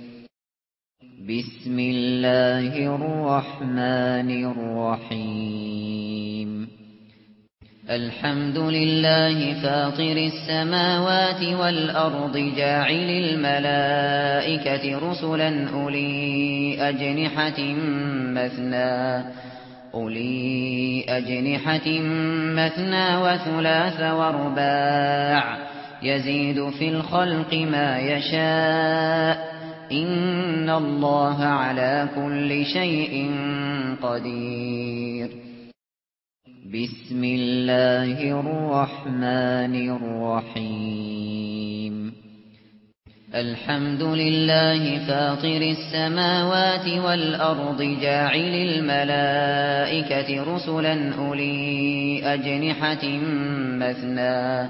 بسم الله الرحمن الرحيم. الحمد لله فاطر السماوات والأرض جاعل الملائكة رسلا أولي أجنحة مثنى أولي أجنحة مثنا وثلاث ورباع يزيد في الخلق ما يشاء. ان الله على كل شيء قدير. بسم الله الرحمن الرحيم. الحمد لله فاطر السماوات والارض جاعل الملائكه رسلا اولي اجنحه مثنى.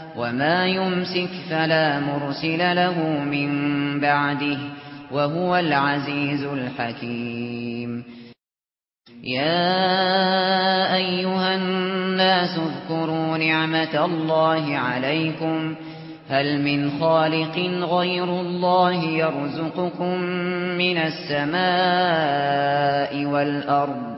وما يمسك فلا مرسل له من بعده وهو العزيز الحكيم. يا ايها الناس اذكروا نعمه الله عليكم هل من خالق غير الله يرزقكم من السماء والارض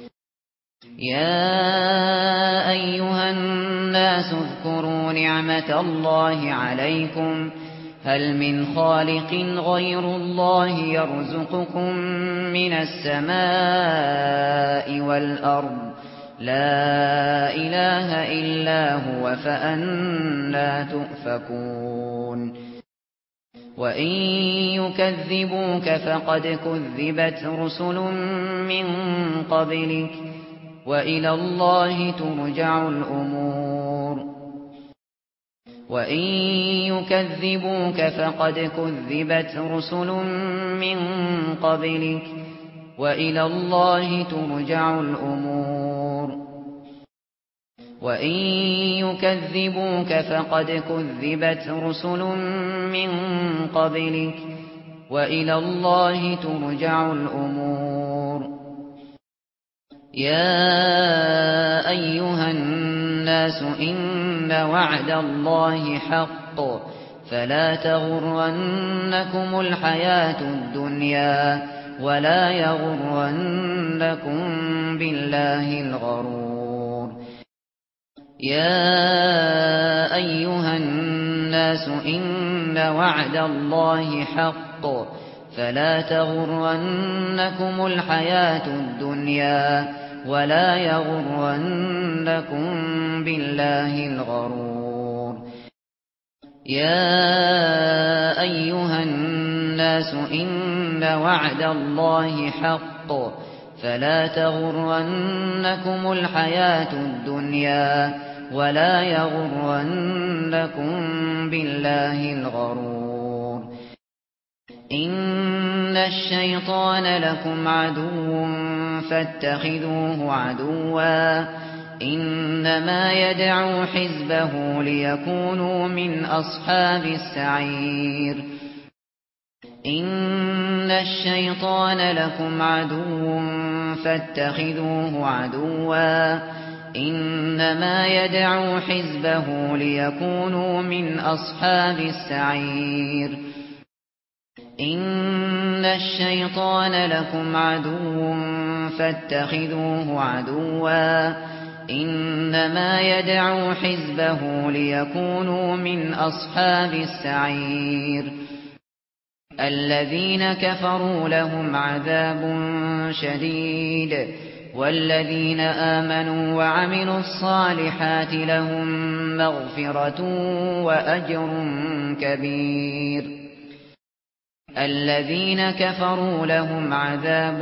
يا أيها الناس اذكروا نعمة الله عليكم. هل من خالق غير الله يرزقكم من السماء والأرض؟ لا إله إلا هو فأنا تؤفكون. وإن يكذبوك فقد كذبت رسل من قبلك. وإلى الله ترجع الأمور وإن يكذبوك فقد كذبت رسل من قبلك وإلى الله ترجع الأمور وإن يكذبوك فقد كذبت رسل من قبلك وإلى الله ترجع الأمور يا ايها الناس ان وعد الله حق فلا تغرنكم الحياة الدنيا ولا يغرنكم بالله الغرور يا ايها الناس ان وعد الله حق فلا تغرنكم الحياة الدنيا ولا يغرنكم بالله الغرور. يا أيها الناس إن وعد الله حق فلا تغرنكم الحياة الدنيا ولا يغرنكم بالله الغرور. إن الشيطان لكم عدو فاتخذوه عدوا. إنما يدعو حزبه ليكونوا من أصحاب السعير. إن الشيطان لكم عدو فاتخذوه عدوا. إنما يدعو حزبه ليكونوا من أصحاب السعير. إن الشيطان لكم عدو فاتخذوه عدوا. إنما يدعو حزبه ليكونوا من أصحاب السعير. الذين كفروا لهم عذاب شديد. والذين آمنوا وعملوا الصالحات لهم مغفرة وأجر كبير. الذين كفروا لهم عذاب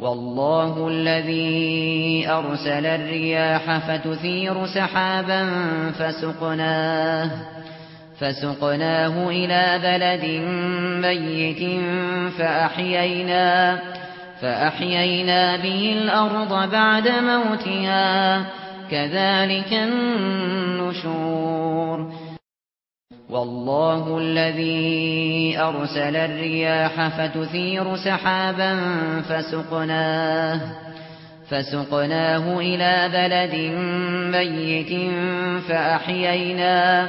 والله الذي أرسل الرياح فتثير سحابا فسقناه فسقناه إلى بلد ميت فأحيينا فأحيينا به الأرض بعد موتها كذلك النشور والله الذي أرسل الرياح فتثير سحابا فسقناه فسقناه إلى بلد ميت فأحيينا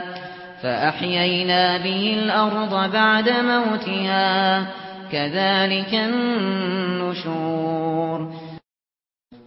فأحيينا به الأرض بعد موتها كذلك النشور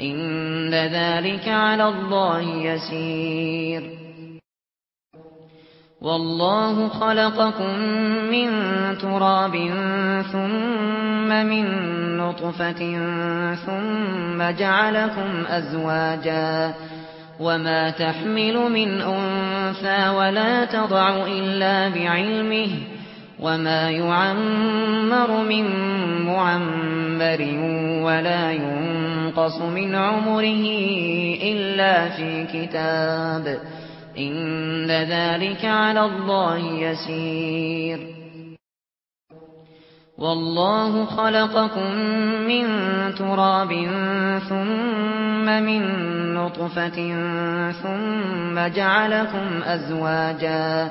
إن ذلك على الله يسير. والله خلقكم من تراب ثم من نطفة ثم جعلكم أزواجا وما تحمل من أنثى ولا تضع إلا بعلمه وما يعمر من معمر ولا ينقص من عمره إلا في كتاب إن ذلك على الله يسير والله خلقكم من تراب ثم من نطفة ثم جعلكم أزواجاً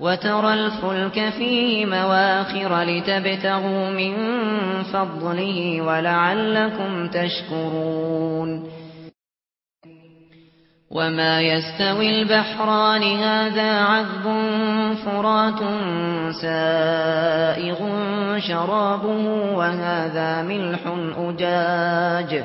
وترى الفلك فيه مواخر لتبتغوا من فضله ولعلكم تشكرون. وما يستوي البحران هذا عذب فرات سائغ شرابه وهذا ملح أجاج.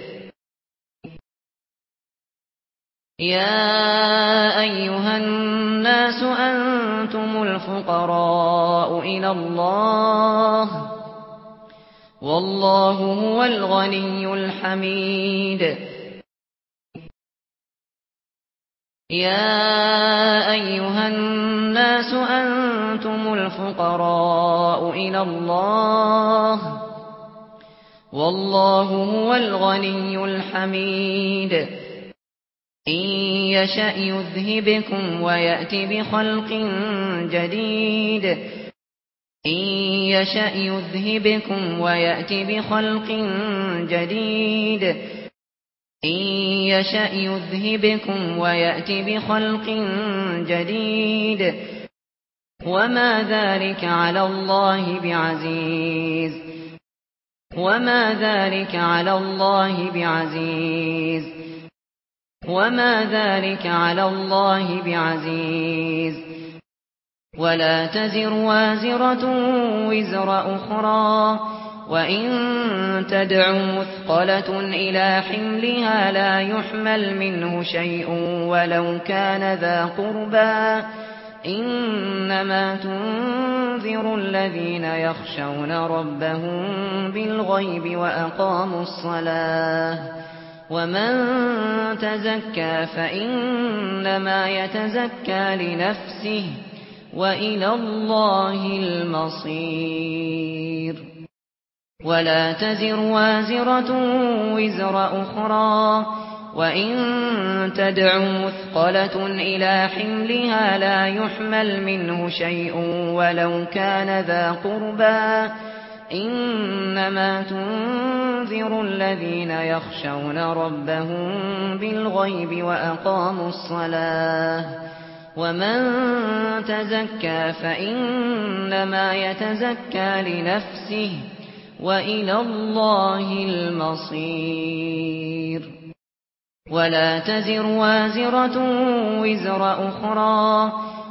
يا أيها الناس أنتم الفقراء إلى الله والله هو الغني الحميد يا أيها الناس أنتم الفقراء إلى الله والله هو الغني الحميد إن يشأ يذهبكم ويأتي بخلق جديد إن يشأ يذهبكم ويأتي بخلق جديد إن يشأ يذهبكم ويأتي بخلق جديد وما ذلك على الله بعزيز وما ذلك على الله بعزيز وما ذلك على الله بعزيز. ولا تزر وازرة وزر أخرى. وإن تدعو مثقلة إلى حملها لا يحمل منه شيء ولو كان ذا قربا إنما تنذر الذين يخشون ربهم بالغيب وأقاموا الصلاة. ومن تزكى فإنما يتزكى لنفسه وإلى الله المصير ولا تزر وازرة وزر أخرى وإن تدع مثقلة إلى حملها لا يحمل منه شيء ولو كان ذا قربا إنما تنذر الذين يخشون ربهم بالغيب وأقاموا الصلاة ومن تزكى فإنما يتزكى لنفسه وإلى الله المصير. ولا تزر وازرة وزر أخرى.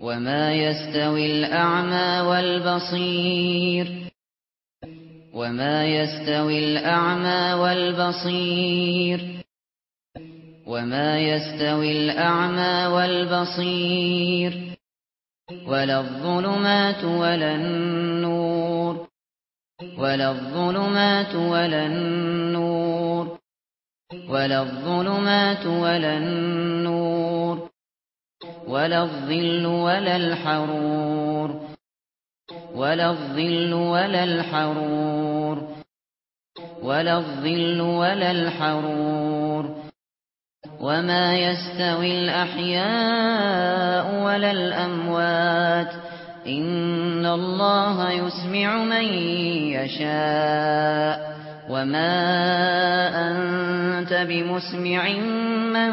وما يستوي الأعمى والبصير وما يستوي الأعمى والبصير وما يستوي الأعمى والبصير ولا الظلمات ولا النور ولا الظلمات ولا النور ولا الظلمات ولا النور ولا الظل ولا الحرور. ولا الظل ولا الحرور. ولا الظل ولا الحرور. وما يستوي الأحياء ولا الأموات. إن الله يسمع من يشاء. وما أنت بمسمع من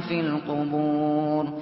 في القبور.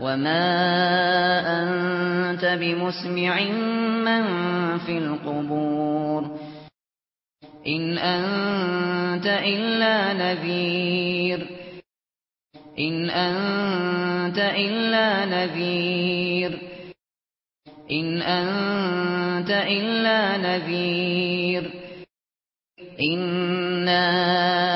وما أنت بمسمع من في القبور إن أنت إلا نذير إن أنت إلا نذير إن أنت إلا نذير إِنَّا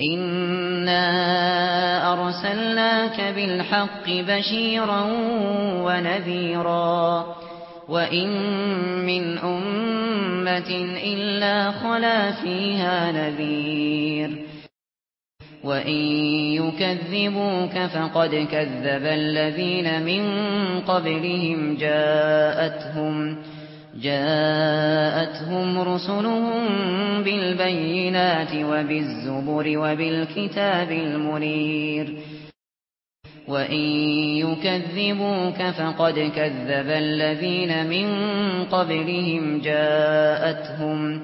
إنا أرسلناك بالحق بشيرا ونذيرا وإن من أمة إلا خلا فيها نذير وَإِن يُكَذِّبُوكَ فَقَدْ كَذَّبَ الَّذِينَ مِن قَبْلِهِمْ جَاءَتْهُمْ جاءتهم رسلهم بالبينات وبالزبر وبالكتاب المنير. وإن يكذبوك فقد كذب الذين من قبلهم جاءتهم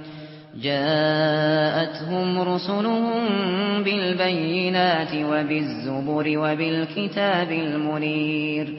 جاءتهم رسلهم بالبينات وبالزبر وبالكتاب المنير.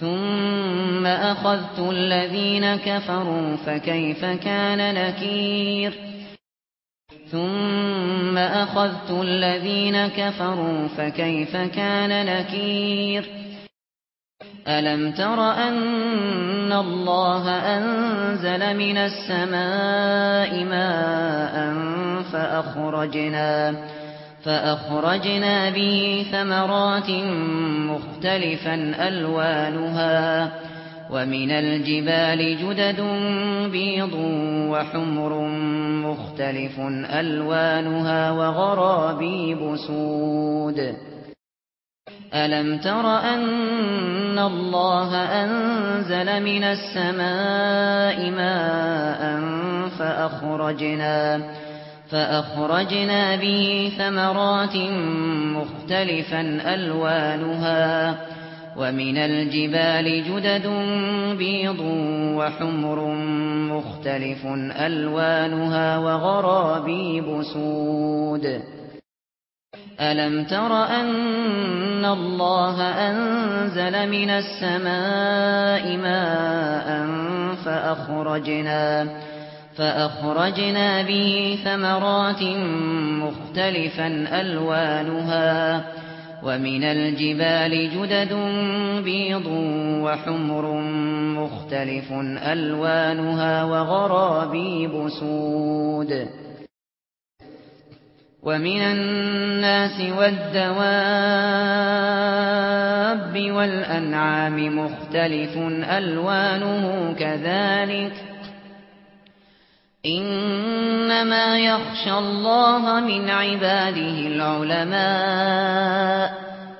ثُمَّ أَخَذْتُ الَّذِينَ كَفَرُوا فَكَيْفَ كَانَ نَكِيرِ ثُمَّ أَخَذْتُ الَّذِينَ كَفَرُوا فَكَيْفَ كَانَ نَكِيرِ أَلَمْ تَرَ أَنَّ اللَّهَ أَنزَلَ مِنَ السَّمَاءِ مَاءً فَأَخْرَجْنَا بِهِ فأخرجنا به ثمرات مختلفا ألوانها ومن الجبال جدد بيض وحمر مختلف ألوانها وغرابيب بسود ألم تر أن الله أنزل من السماء ماء فأخرجنا فأخرجنا به ثمرات مختلفا ألوانها ومن الجبال جدد بيض وحمر مختلف ألوانها وغرابيب بسود ألم تر أن الله أنزل من السماء ماء فأخرجنا به فأخرجنا به ثمرات مختلفا ألوانها ومن الجبال جدد بيض وحمر مختلف ألوانها وغرابيب بسود ومن الناس والدواب والأنعام مختلف ألوانه كذلك إنما يخشى الله من عباده العلماء.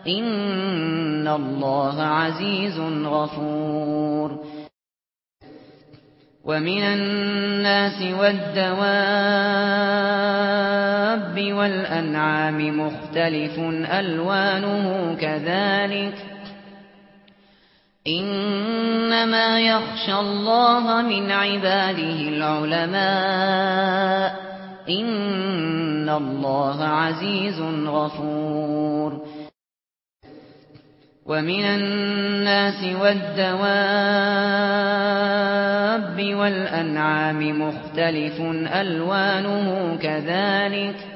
إن الله عزيز غفور. ومن الناس والدواب والأنعام مختلف ألوانه كذلك. إنما يخشى الله من عباده العلماء. إن الله عزيز غفور. ومن الناس والدواب والأنعام مختلف ألوانه كذلك.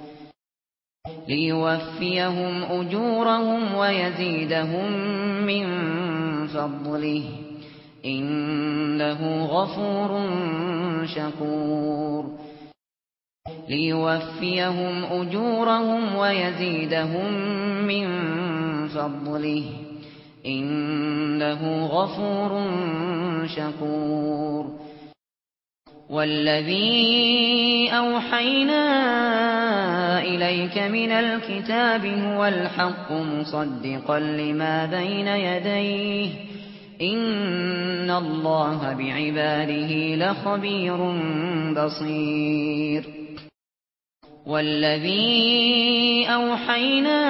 ليوفيهم أجورهم ويزيدهم من فضله إنه غفور شكور. ليوفيهم أجورهم ويزيدهم من فضله إنه غفور شكور. والذي أوحينا إليك من الكتاب هو الحق مصدقا لما بين يديه إن الله بعباده لخبير بصير والذي أوحينا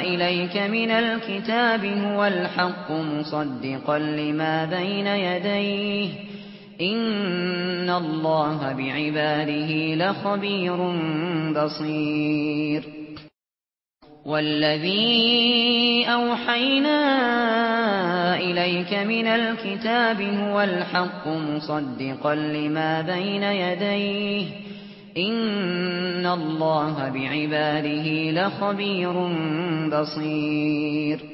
إليك من الكتاب هو الحق مصدقا لما بين يديه ان الله بعباده لخبير بصير والذي اوحينا اليك من الكتاب هو الحق مصدقا لما بين يديه ان الله بعباده لخبير بصير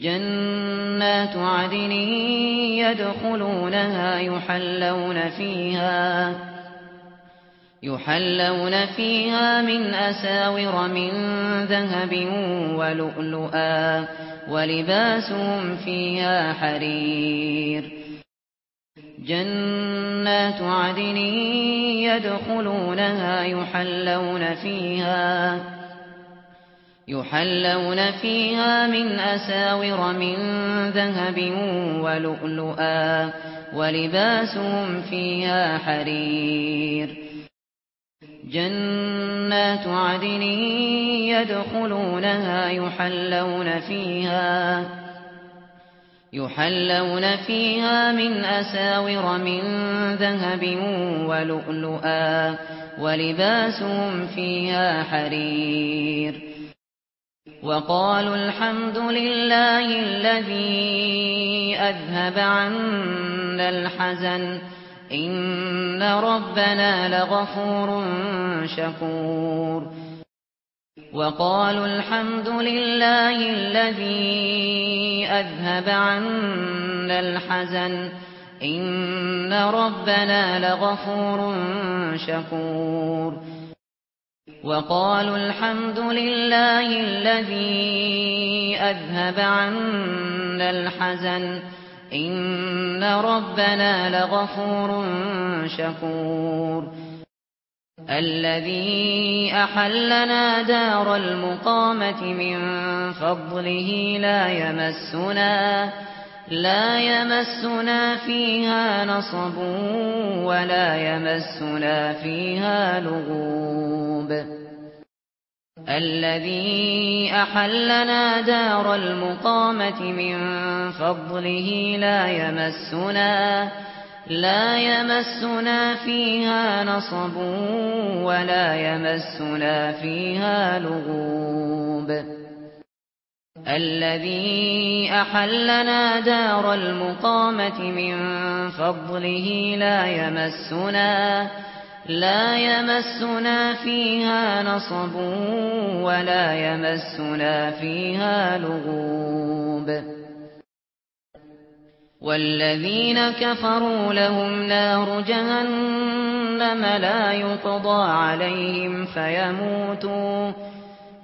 جنات عدن يدخلونها يحلون فيها يحلون فيها من أساور من ذهب ولؤلؤا ولباسهم فيها حرير جنات عدن يدخلونها يحلون فيها يحلون فيها من أساور من ذهب ولؤلؤا ولباسهم فيها حرير. جنات عدن يدخلونها يحلون فيها يحلون فيها من أساور من ذهب ولؤلؤا ولباسهم فيها حرير. وقالوا الحمد لله الذي أذهب عنا الحزن. إن ربنا لغفور شكور. وقالوا الحمد لله الذي أذهب عنا الحزن. إن ربنا لغفور شكور. وقالوا الحمد لله الذي أذهب عنا الحزن. إن ربنا لغفور شكور. الذي أحلنا دار المقامة من فضله لا يمسنا. لا يمسنا فيها نصب ولا يمسنا فيها لغوب. الذي أحلنا دار المقامة من فضله لا يمسنا لا يمسنا فيها نصب ولا يمسنا فيها لغوب. الذي أحلنا دار المقامة من فضله لا يمسنا لا يمسنا فيها نصب ولا يمسنا فيها لغوب. والذين كفروا لهم نار جهنم لا يقضى عليهم فيموتون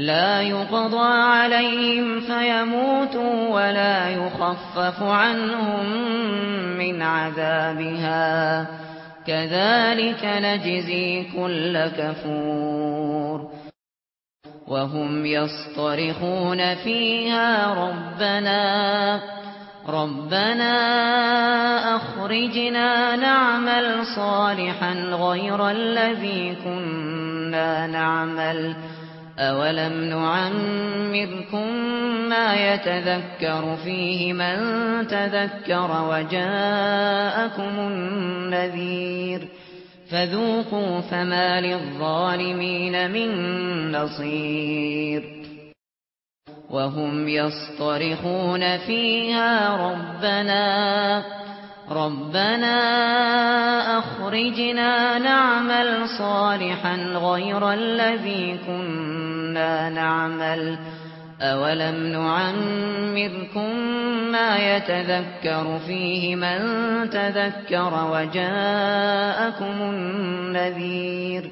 لا يقضى عليهم فيموتوا ولا يخفف عنهم من عذابها. كذلك نجزي كل كفور. وهم يصطرخون فيها ربنا ربنا أخرجنا نعمل صالحا غير الذي كنا نعمل. أَوَلَمْ نُعَمِّرْكُم مَّا يَتَذَكَّرُ فِيهِ مَن تَذَكَّرَ وَجَاءَكُمُ النَّذِيرُ فَذُوقُوا فَمَا لِلظَّالِمِينَ مِن نَّصِيرٍ وَهُمْ يَصْطَرِخُونَ فِيهَا رَبَّنَا رَبَّنَا أَخْرِجْنَا نَعْمَلْ صَالِحًا غَيْرَ الَّذِي كُنَّا كنا نعمل أولم نعمركم ما يتذكر فيه من تذكر وجاءكم النذير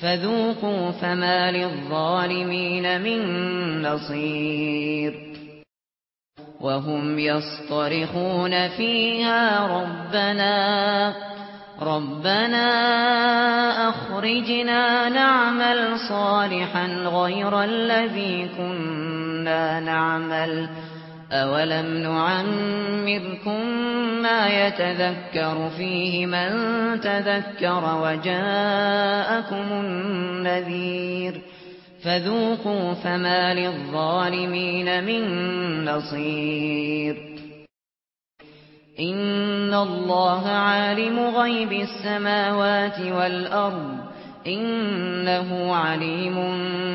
فذوقوا فما للظالمين من نصير وهم يصطرخون فيها ربنا رَبَّنَا أَخْرِجْنَا نَعْمَلْ صَالِحًا غَيْرَ الَّذِي كُنَّا نَعْمَلُ. أَوَلَمْ نُعَمِّرْكُم مَّا يَتَذَكَّرُ فِيهِ مَن تَذَكَّرَ وَجَاءَكُمُ النَّذِيرُ. فَذُوقُوا فَمَا لِلظَّالِمِينَ مِن نَّصِيرٍ. ان الله عالم غيب السماوات والارض انه عليم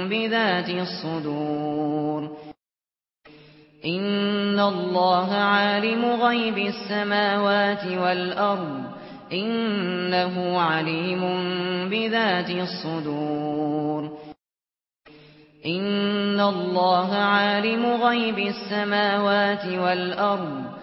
بذات الصدور ان الله عالم غيب السماوات والارض انه عليم بذات الصدور ان الله عالم غيب السماوات والارض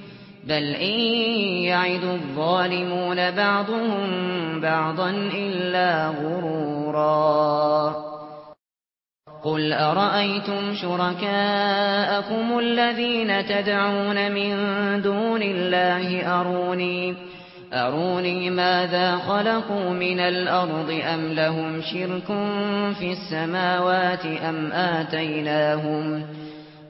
بل إن يعد الظالمون بعضهم بعضا إلا غرورا قل أرأيتم شركاءكم الذين تدعون من دون الله أروني أروني ماذا خلقوا من الأرض أم لهم شرك في السماوات أم آتيناهم شركا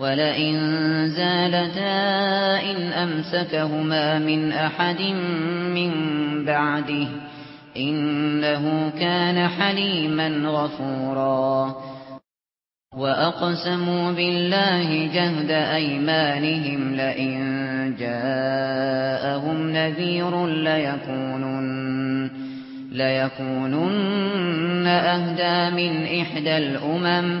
ولئن زالتا إن أمسكهما من أحد من بعده إنه كان حليما غفورا وأقسموا بالله جهد أيمانهم لئن جاءهم نذير ليكونن, ليكونن أهدى من إحدى الأمم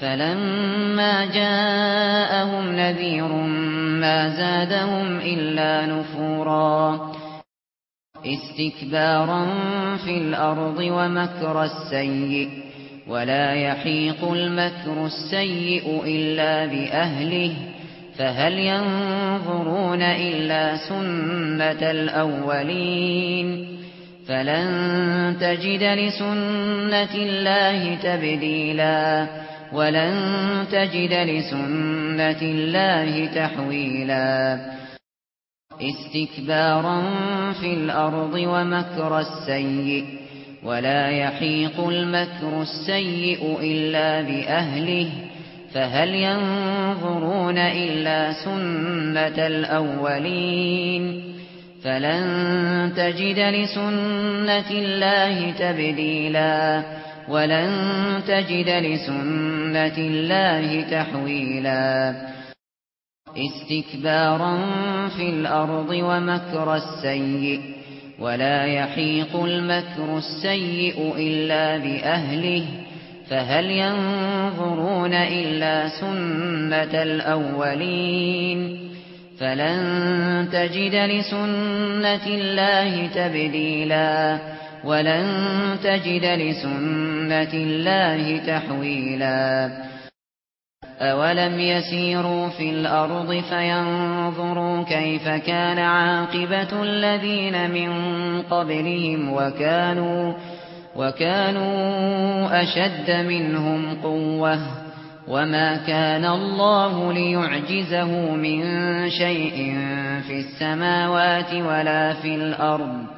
فَلَمَّا جَاءَهُمْ نَذِيرٌ مَا زَادَهُمْ إِلَّا نُفُورًا. اسْتِكْبَارًا فِي الْأَرْضِ وَمَكْرَ السَّيِّئِ وَلَا يَحِيقُ الْمَكْرُ السَّيِّئُ إِلَّا بِأَهْلِهِ فَهَلْ يَنظُرُونَ إِلَّا سُنَّةَ الْأَوَّلِينَ؟ فَلَن تَجِدَ لِسُنَّةِ اللَّهِ تَبْدِيلًا. ولن تجد لسنة الله تحويلا. استكبارا في الأرض ومكر السيء ولا يحيق المكر السيء إلا بأهله فهل ينظرون إلا سنة الأولين؟ فلن تجد لسنة الله تبديلاً. ولن تجد لسنة الله تحويلا. استكبارا في الأرض ومكر السيء ولا يحيق المكر السيء إلا بأهله فهل ينظرون إلا سنة الأولين؟ فلن تجد لسنة الله تبديلاً. ولن تجد لسنة الله تحويلا. أولم يسيروا في الأرض فينظروا كيف كان عاقبة الذين من قبلهم وكانوا وكانوا أشد منهم قوة. وما كان الله ليعجزه من شيء في السماوات ولا في الأرض.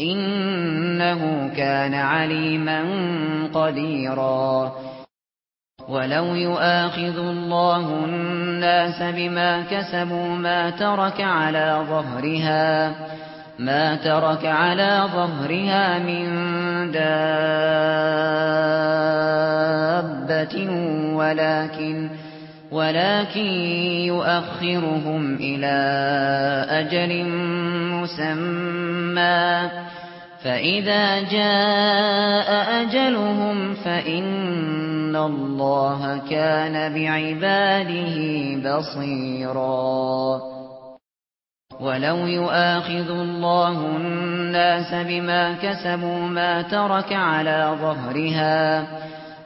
إنه كان عليما قديرا. ولو يؤاخذ الله الناس بما كسبوا ما ترك على ظهرها ما ترك على ظهرها من دابة ولكن ولكن يؤخرهم إلى أجل مسمى فإذا جاء أجلهم فإن الله كان بعباده بصيرا ولو يؤاخذ الله الناس بما كسبوا ما ترك على ظهرها فإذا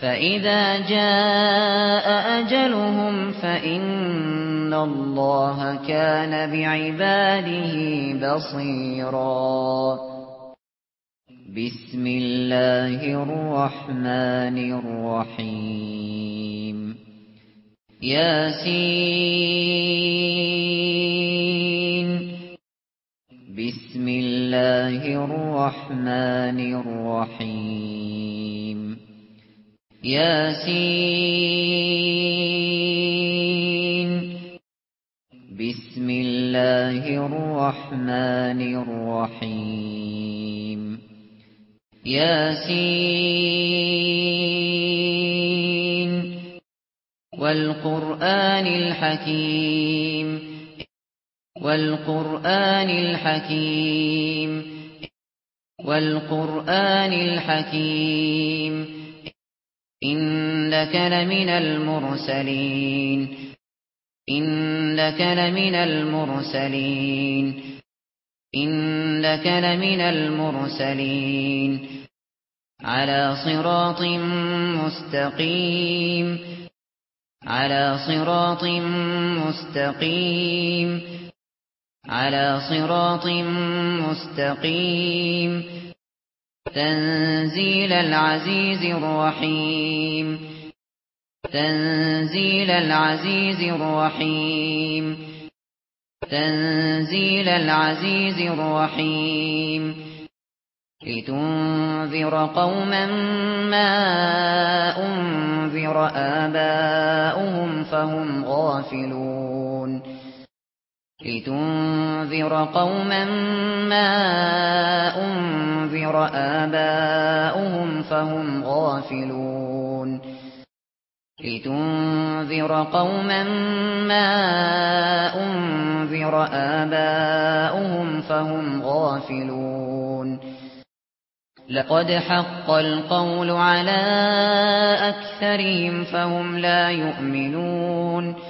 فَإِذَا جَاءَ أَجَلُهُمْ فَإِنَّ اللَّهَ كَانَ بِعِبَادِهِ بَصِيرًا بِسْمِ اللَّهِ الرَّحْمَنِ الرَّحِيمِ يَاسِين بِسْمِ اللَّهِ الرَّحْمَنِ الرَّحِيمِ ياسين. بسم الله الرحمن الرحيم. ياسين. والقرآن الحكيم. والقرآن الحكيم. والقرآن الحكيم. إنك لمن المرسلين. إنك لمن المرسلين. إنك لمن المرسلين. على صراط مستقيم. على صراط مستقيم. على صراط مستقيم. تنزيل العزيز الرحيم. تنزيل العزيز الرحيم. تنزيل العزيز الرحيم. لتنذر قوما ما أنذر آباؤهم فهم غافلون. لِتُنذِرَ قَوْمًا مَّا أُنذِرَ آبَاؤُهُمْ فَهُمْ غَافِلُونَ لِتُنذِرَ قَوْمًا مَّا أُنذِرَ آبَاؤُهُمْ فَهُمْ غَافِلُونَ لَقَدْ حَقَّ الْقَوْلُ عَلَى أَكْثَرِهِمْ فَهُمْ لَا يُؤْمِنُونَ لقد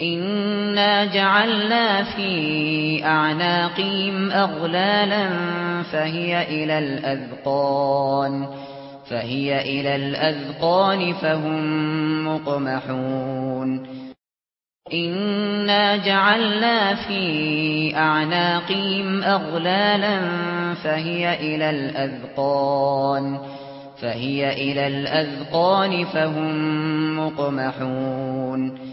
إنا جعلنا في أعناقهم أغلالا فهي إلى الأذقان فهي إلى الأذقان فهم مقمحون إنا جعلنا في أعناقهم أغلالا فهي إلى الأذقان فهي إلى الأذقان فهم مقمحون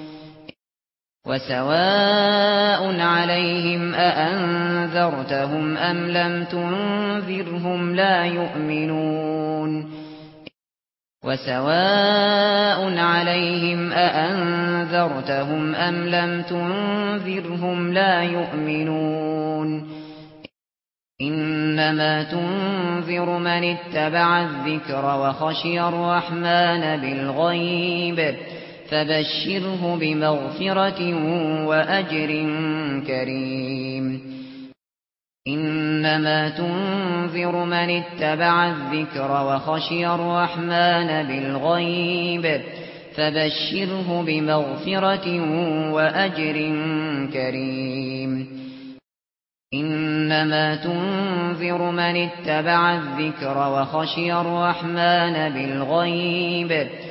وَسَوَاءٌ عَلَيْهِمْ أَأَنذَرْتَهُمْ أَمْ لَمْ تُنذِرْهُمْ لَا يُؤْمِنُونَ وَسَوَاءٌ عَلَيْهِمْ أَأَنذَرْتَهُمْ أَمْ لَمْ تُنذِرْهُمْ لَا يُؤْمِنُونَ إِنَّمَا تُنذِرُ مَنِ اتَّبَعَ الذِّكْرَ وَخَشِيَ الرَّحْمَنَ بِالْغَيْبِ فبشره بمغفرة وأجر كريم. إنما تنذر من اتبع الذكر وخشي الرحمن بالغيب. فبشره بمغفرة وأجر كريم. إنما تنذر من اتبع الذكر وخشي الرحمن بالغيب. فبشره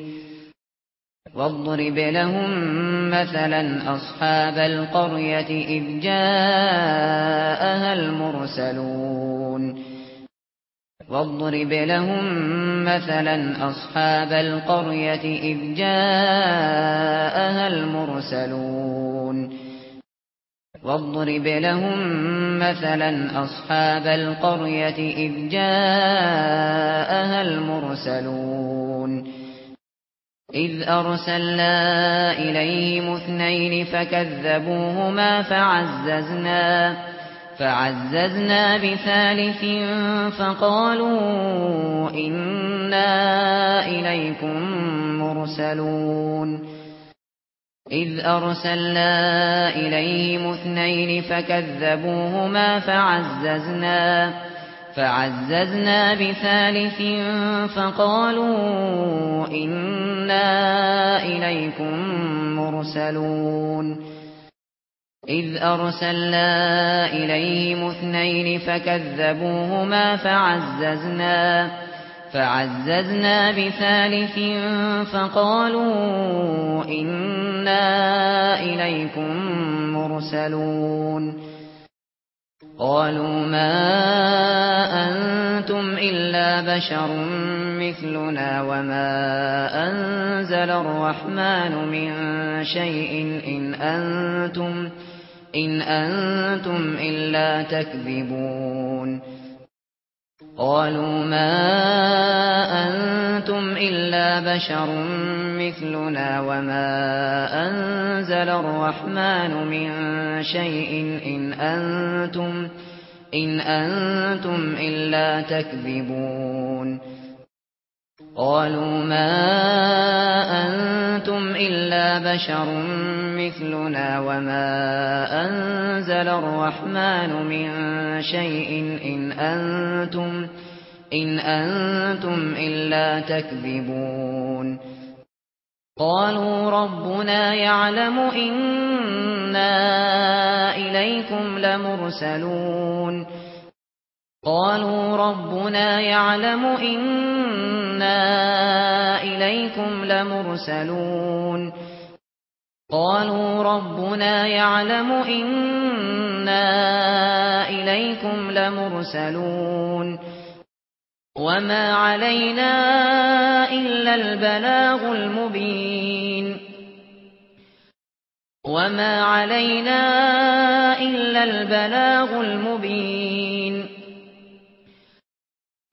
واضرب لهم مثلا أصحاب القرية إذ جاءها المرسلون. واضرب لهم مثلا أصحاب القرية إذ جاءها المرسلون. واضرب لهم مثلا أصحاب القرية إذ جاءها المرسلون. إذ أرسلنا إليهم اثنين فكذبوهما فعززنا فعززنا بثالث فقالوا إنا إليكم مرسلون. إذ أرسلنا إليهم اثنين فكذبوهما فعززنا فعززنا بثالث فقالوا إنا إليكم مرسلون. إذ أرسلنا إليهم اثنين فكذبوهما فعززنا فعززنا بثالث فقالوا إنا إليكم مرسلون. قالوا ما أنتم إلا بشر مثلنا وما أنزل الرحمن من شيء إن أنتم إن أنتم إلا تكذبون قالوا ما أنتم إلا بشر مثلنا وما أنزل الرحمن من شيء إن أنتم إن أنتم إلا تكذبون قالوا ما أنتم إلا بشر مثلنا وما أنزل الرحمن من شيء إن أنتم إن أنتم إلا تكذبون. قالوا ربنا يعلم اننا إليكم لمرسلون. قالوا ربنا يعلم إنا إليكم لمرسلون. قالوا ربنا يعلم اننا إليكم لمرسلون. وما علينا إلا البلاغ المبين. وما علينا إلا البلاغ المبين.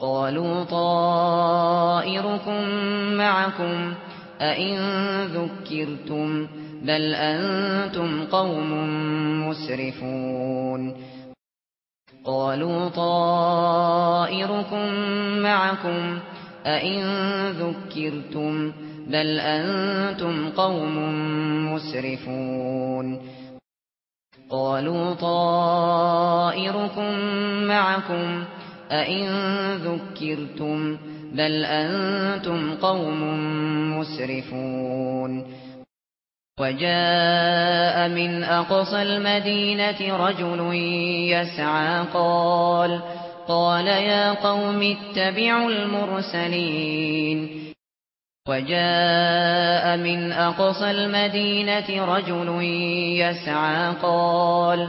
قالوا طائركم معكم أئن ذكرتم بل أنتم قوم مسرفون قالوا طائركم معكم أئن ذكرتم بل أنتم قوم مسرفون قالوا طائركم معكم أئن أَإِن ذُكِّرْتُمْ بَلْ أَنْتُمْ قَوْمٌ مُسْرِفُونَ وَجَاءَ مِنْ أَقْصَى الْمَدِينَةِ رَجُلٌ يَسْعَى قَالَ قَالَ يَا قَوْمِ اتَّبِعُوا الْمُرْسَلِينَ وَجَاءَ مِنْ أَقْصَى الْمَدِينَةِ رَجُلٌ يَسْعَى قَالَ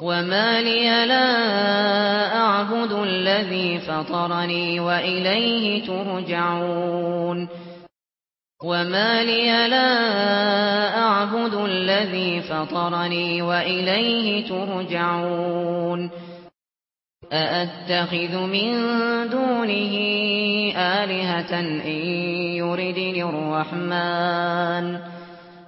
وما لي لا أعبد الذي فطرني وإليه ترجعون وما لي لا أعبد الذي فطرني وإليه ترجعون أأتخذ من دونه آلهة إن يُرِدْنِ الرحمن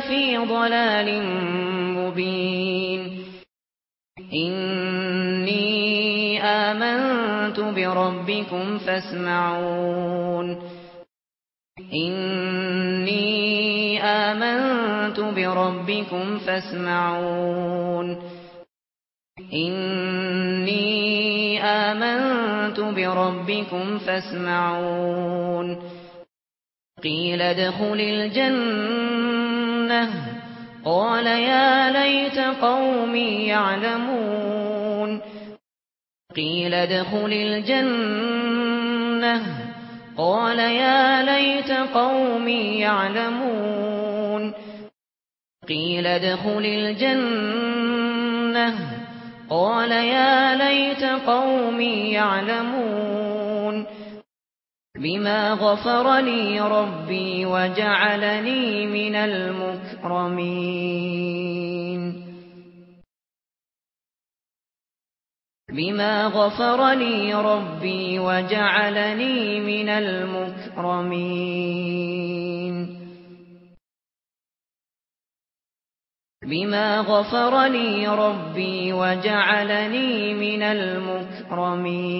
لفي ضلال مبين. إني آمنت بربكم فاسمعون. إني آمنت بربكم فاسمعون. إني آمنت بربكم فاسمعون. قيل ادخل الجنة الجنة قال يا ليت قومي يعلمون. قيل ادخل الجنة. قال يا ليت قومي يعلمون. قيل ادخل الجنة. قال يا ليت قومي يعلمون. بما غفر لي ربي وجعلني من المكرمين. بما غفر لي ربي وجعلني من المكرمين. بما غفر لي ربي وجعلني من المكرمين.